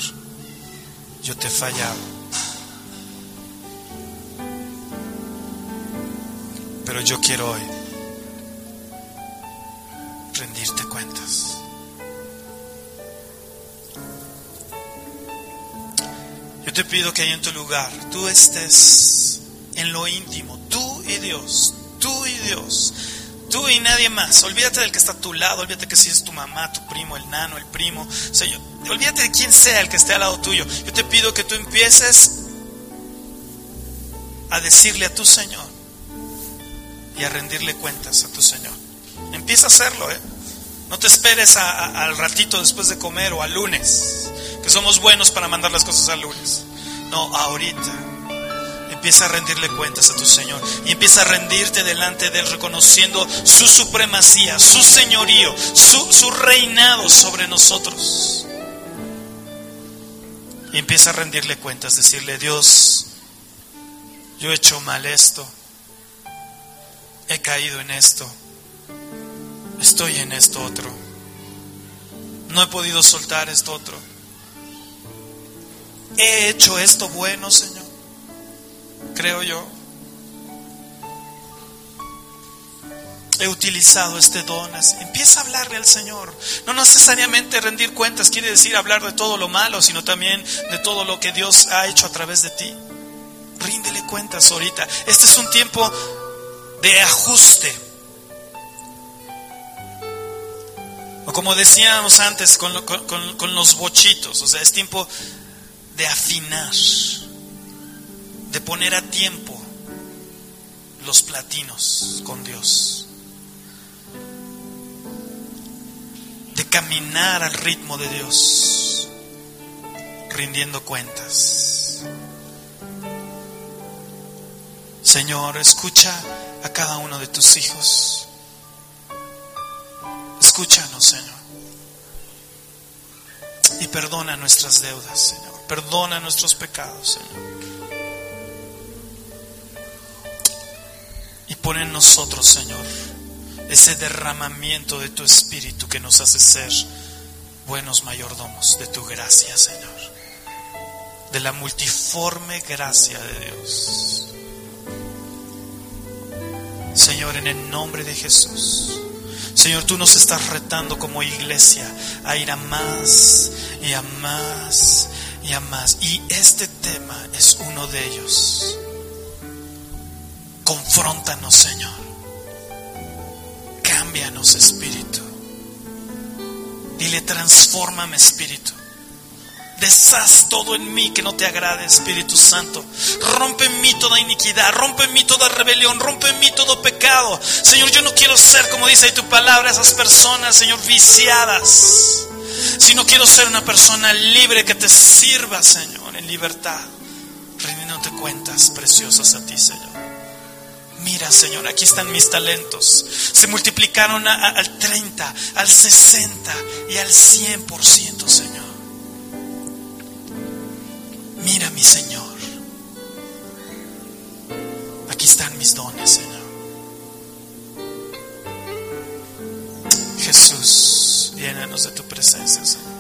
Yo te he fallado. Pero yo quiero hoy rendirte cuentas. Yo te pido que ahí en tu lugar tú estés en lo íntimo, tú y Dios, tú y Dios, tú y nadie más. Olvídate del que está a tu lado, olvídate que si es tu mamá, tu primo, el nano, el primo, Señor. Olvídate de quién sea el que esté al lado tuyo. Yo te pido que tú empieces a decirle a tu Señor y a rendirle cuentas a tu Señor. Empieza a hacerlo, ¿eh? No te esperes al ratito después de comer o al lunes, que somos buenos para mandar las cosas al lunes. No, ahorita. Empieza a rendirle cuentas a tu Señor y empieza a rendirte delante de Él reconociendo su supremacía, su señorío, su, su reinado sobre nosotros. Y empieza a rendirle cuentas, decirle, Dios, yo he hecho mal esto, he caído en esto estoy en esto otro. No he podido soltar esto otro. He hecho esto bueno, Señor. Creo yo. He utilizado este don. Empieza a hablarle al Señor. No necesariamente rendir cuentas quiere decir hablar de todo lo malo, sino también de todo lo que Dios ha hecho a través de ti. Ríndele cuentas ahorita. Este es un tiempo de ajuste. O como decíamos antes con, los bochitos, o sea, es tiempo de afinar, de poner a tiempo los platinos con Dios, de caminar al ritmo de Dios, rindiendo cuentas. Señor, escucha a cada uno de tus hijos. Escúchanos, Señor. Y perdona nuestras deudas, Señor. Perdona nuestros pecados, Señor. Y pon en nosotros, Señor, ese derramamiento de tu espíritu que nos hace ser buenos mayordomos de tu gracia, Señor. De la multiforme gracia de Dios. Señor, en el nombre de Jesús. Señor, tú nos estás retando como iglesia a ir a más y a más y a más. Y este tema es uno de ellos. Confróntanos, Señor. Cámbianos, Espíritu. Dile, transfórmame, Espíritu. Deshaz todo en mí que no te agrade, Espíritu Santo. Rompe en mí toda iniquidad, rompe en mí toda rebelión, rompe en mí todo pecado. Señor, yo no quiero ser, como dice ahí tu palabra, esas personas, Señor, viciadas. Sino quiero ser una persona libre que te sirva, Señor, en libertad. Rindiéndote cuentas preciosas a ti, Señor. Mira, Señor, aquí están mis talentos. Se multiplicaron al 30, al 60 y al 100%, Señor. Mira mi Señor. Aquí están mis dones, Señor. Jesús, llénanos de tu presencia, Señor.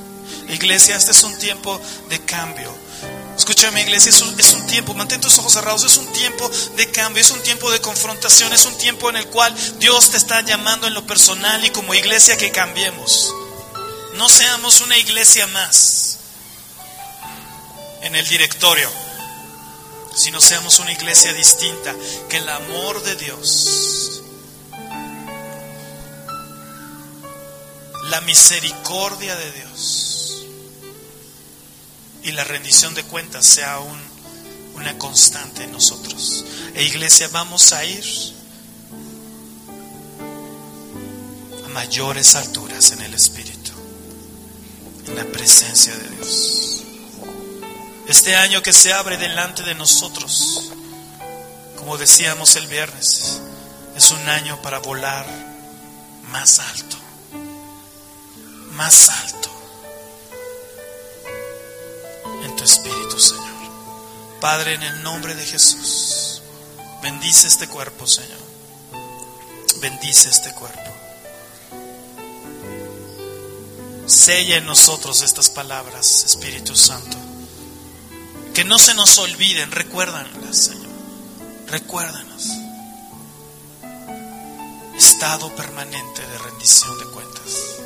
Iglesia, este es un tiempo de cambio. Escúchame, iglesia, es un, es un, tiempo, mantén tus ojos cerrados, es un tiempo de cambio, es un tiempo de confrontación, es un tiempo en el cual Dios te está llamando en lo personal y como iglesia que cambiemos. No seamos una iglesia más en el directorio, sino seamos una iglesia distinta, que el amor de Dios, la misericordia de Dios y la rendición de cuentas sea un, una constante en nosotros. E iglesia, vamos a ir a mayores alturas en el Espíritu, en la presencia de Dios. Este año que se abre delante de nosotros, como decíamos el viernes, es un año para volar más alto, más alto en tu espíritu, Señor. Padre, en el nombre de Jesús, bendice este cuerpo, Señor. Bendice este cuerpo. Sella en nosotros estas palabras, Espíritu Santo. Que no se nos olviden, recuérdanos, Señor. Recuérdanos. Estado permanente de rendición de cuentas.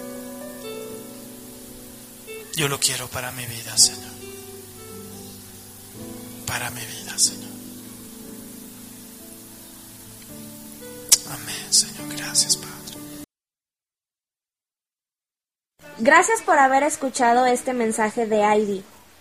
Yo lo quiero para mi vida, Señor. para mi vida, Señor. Amén, Señor. Gracias, Padre. Gracias por haber escuchado este mensaje de ID,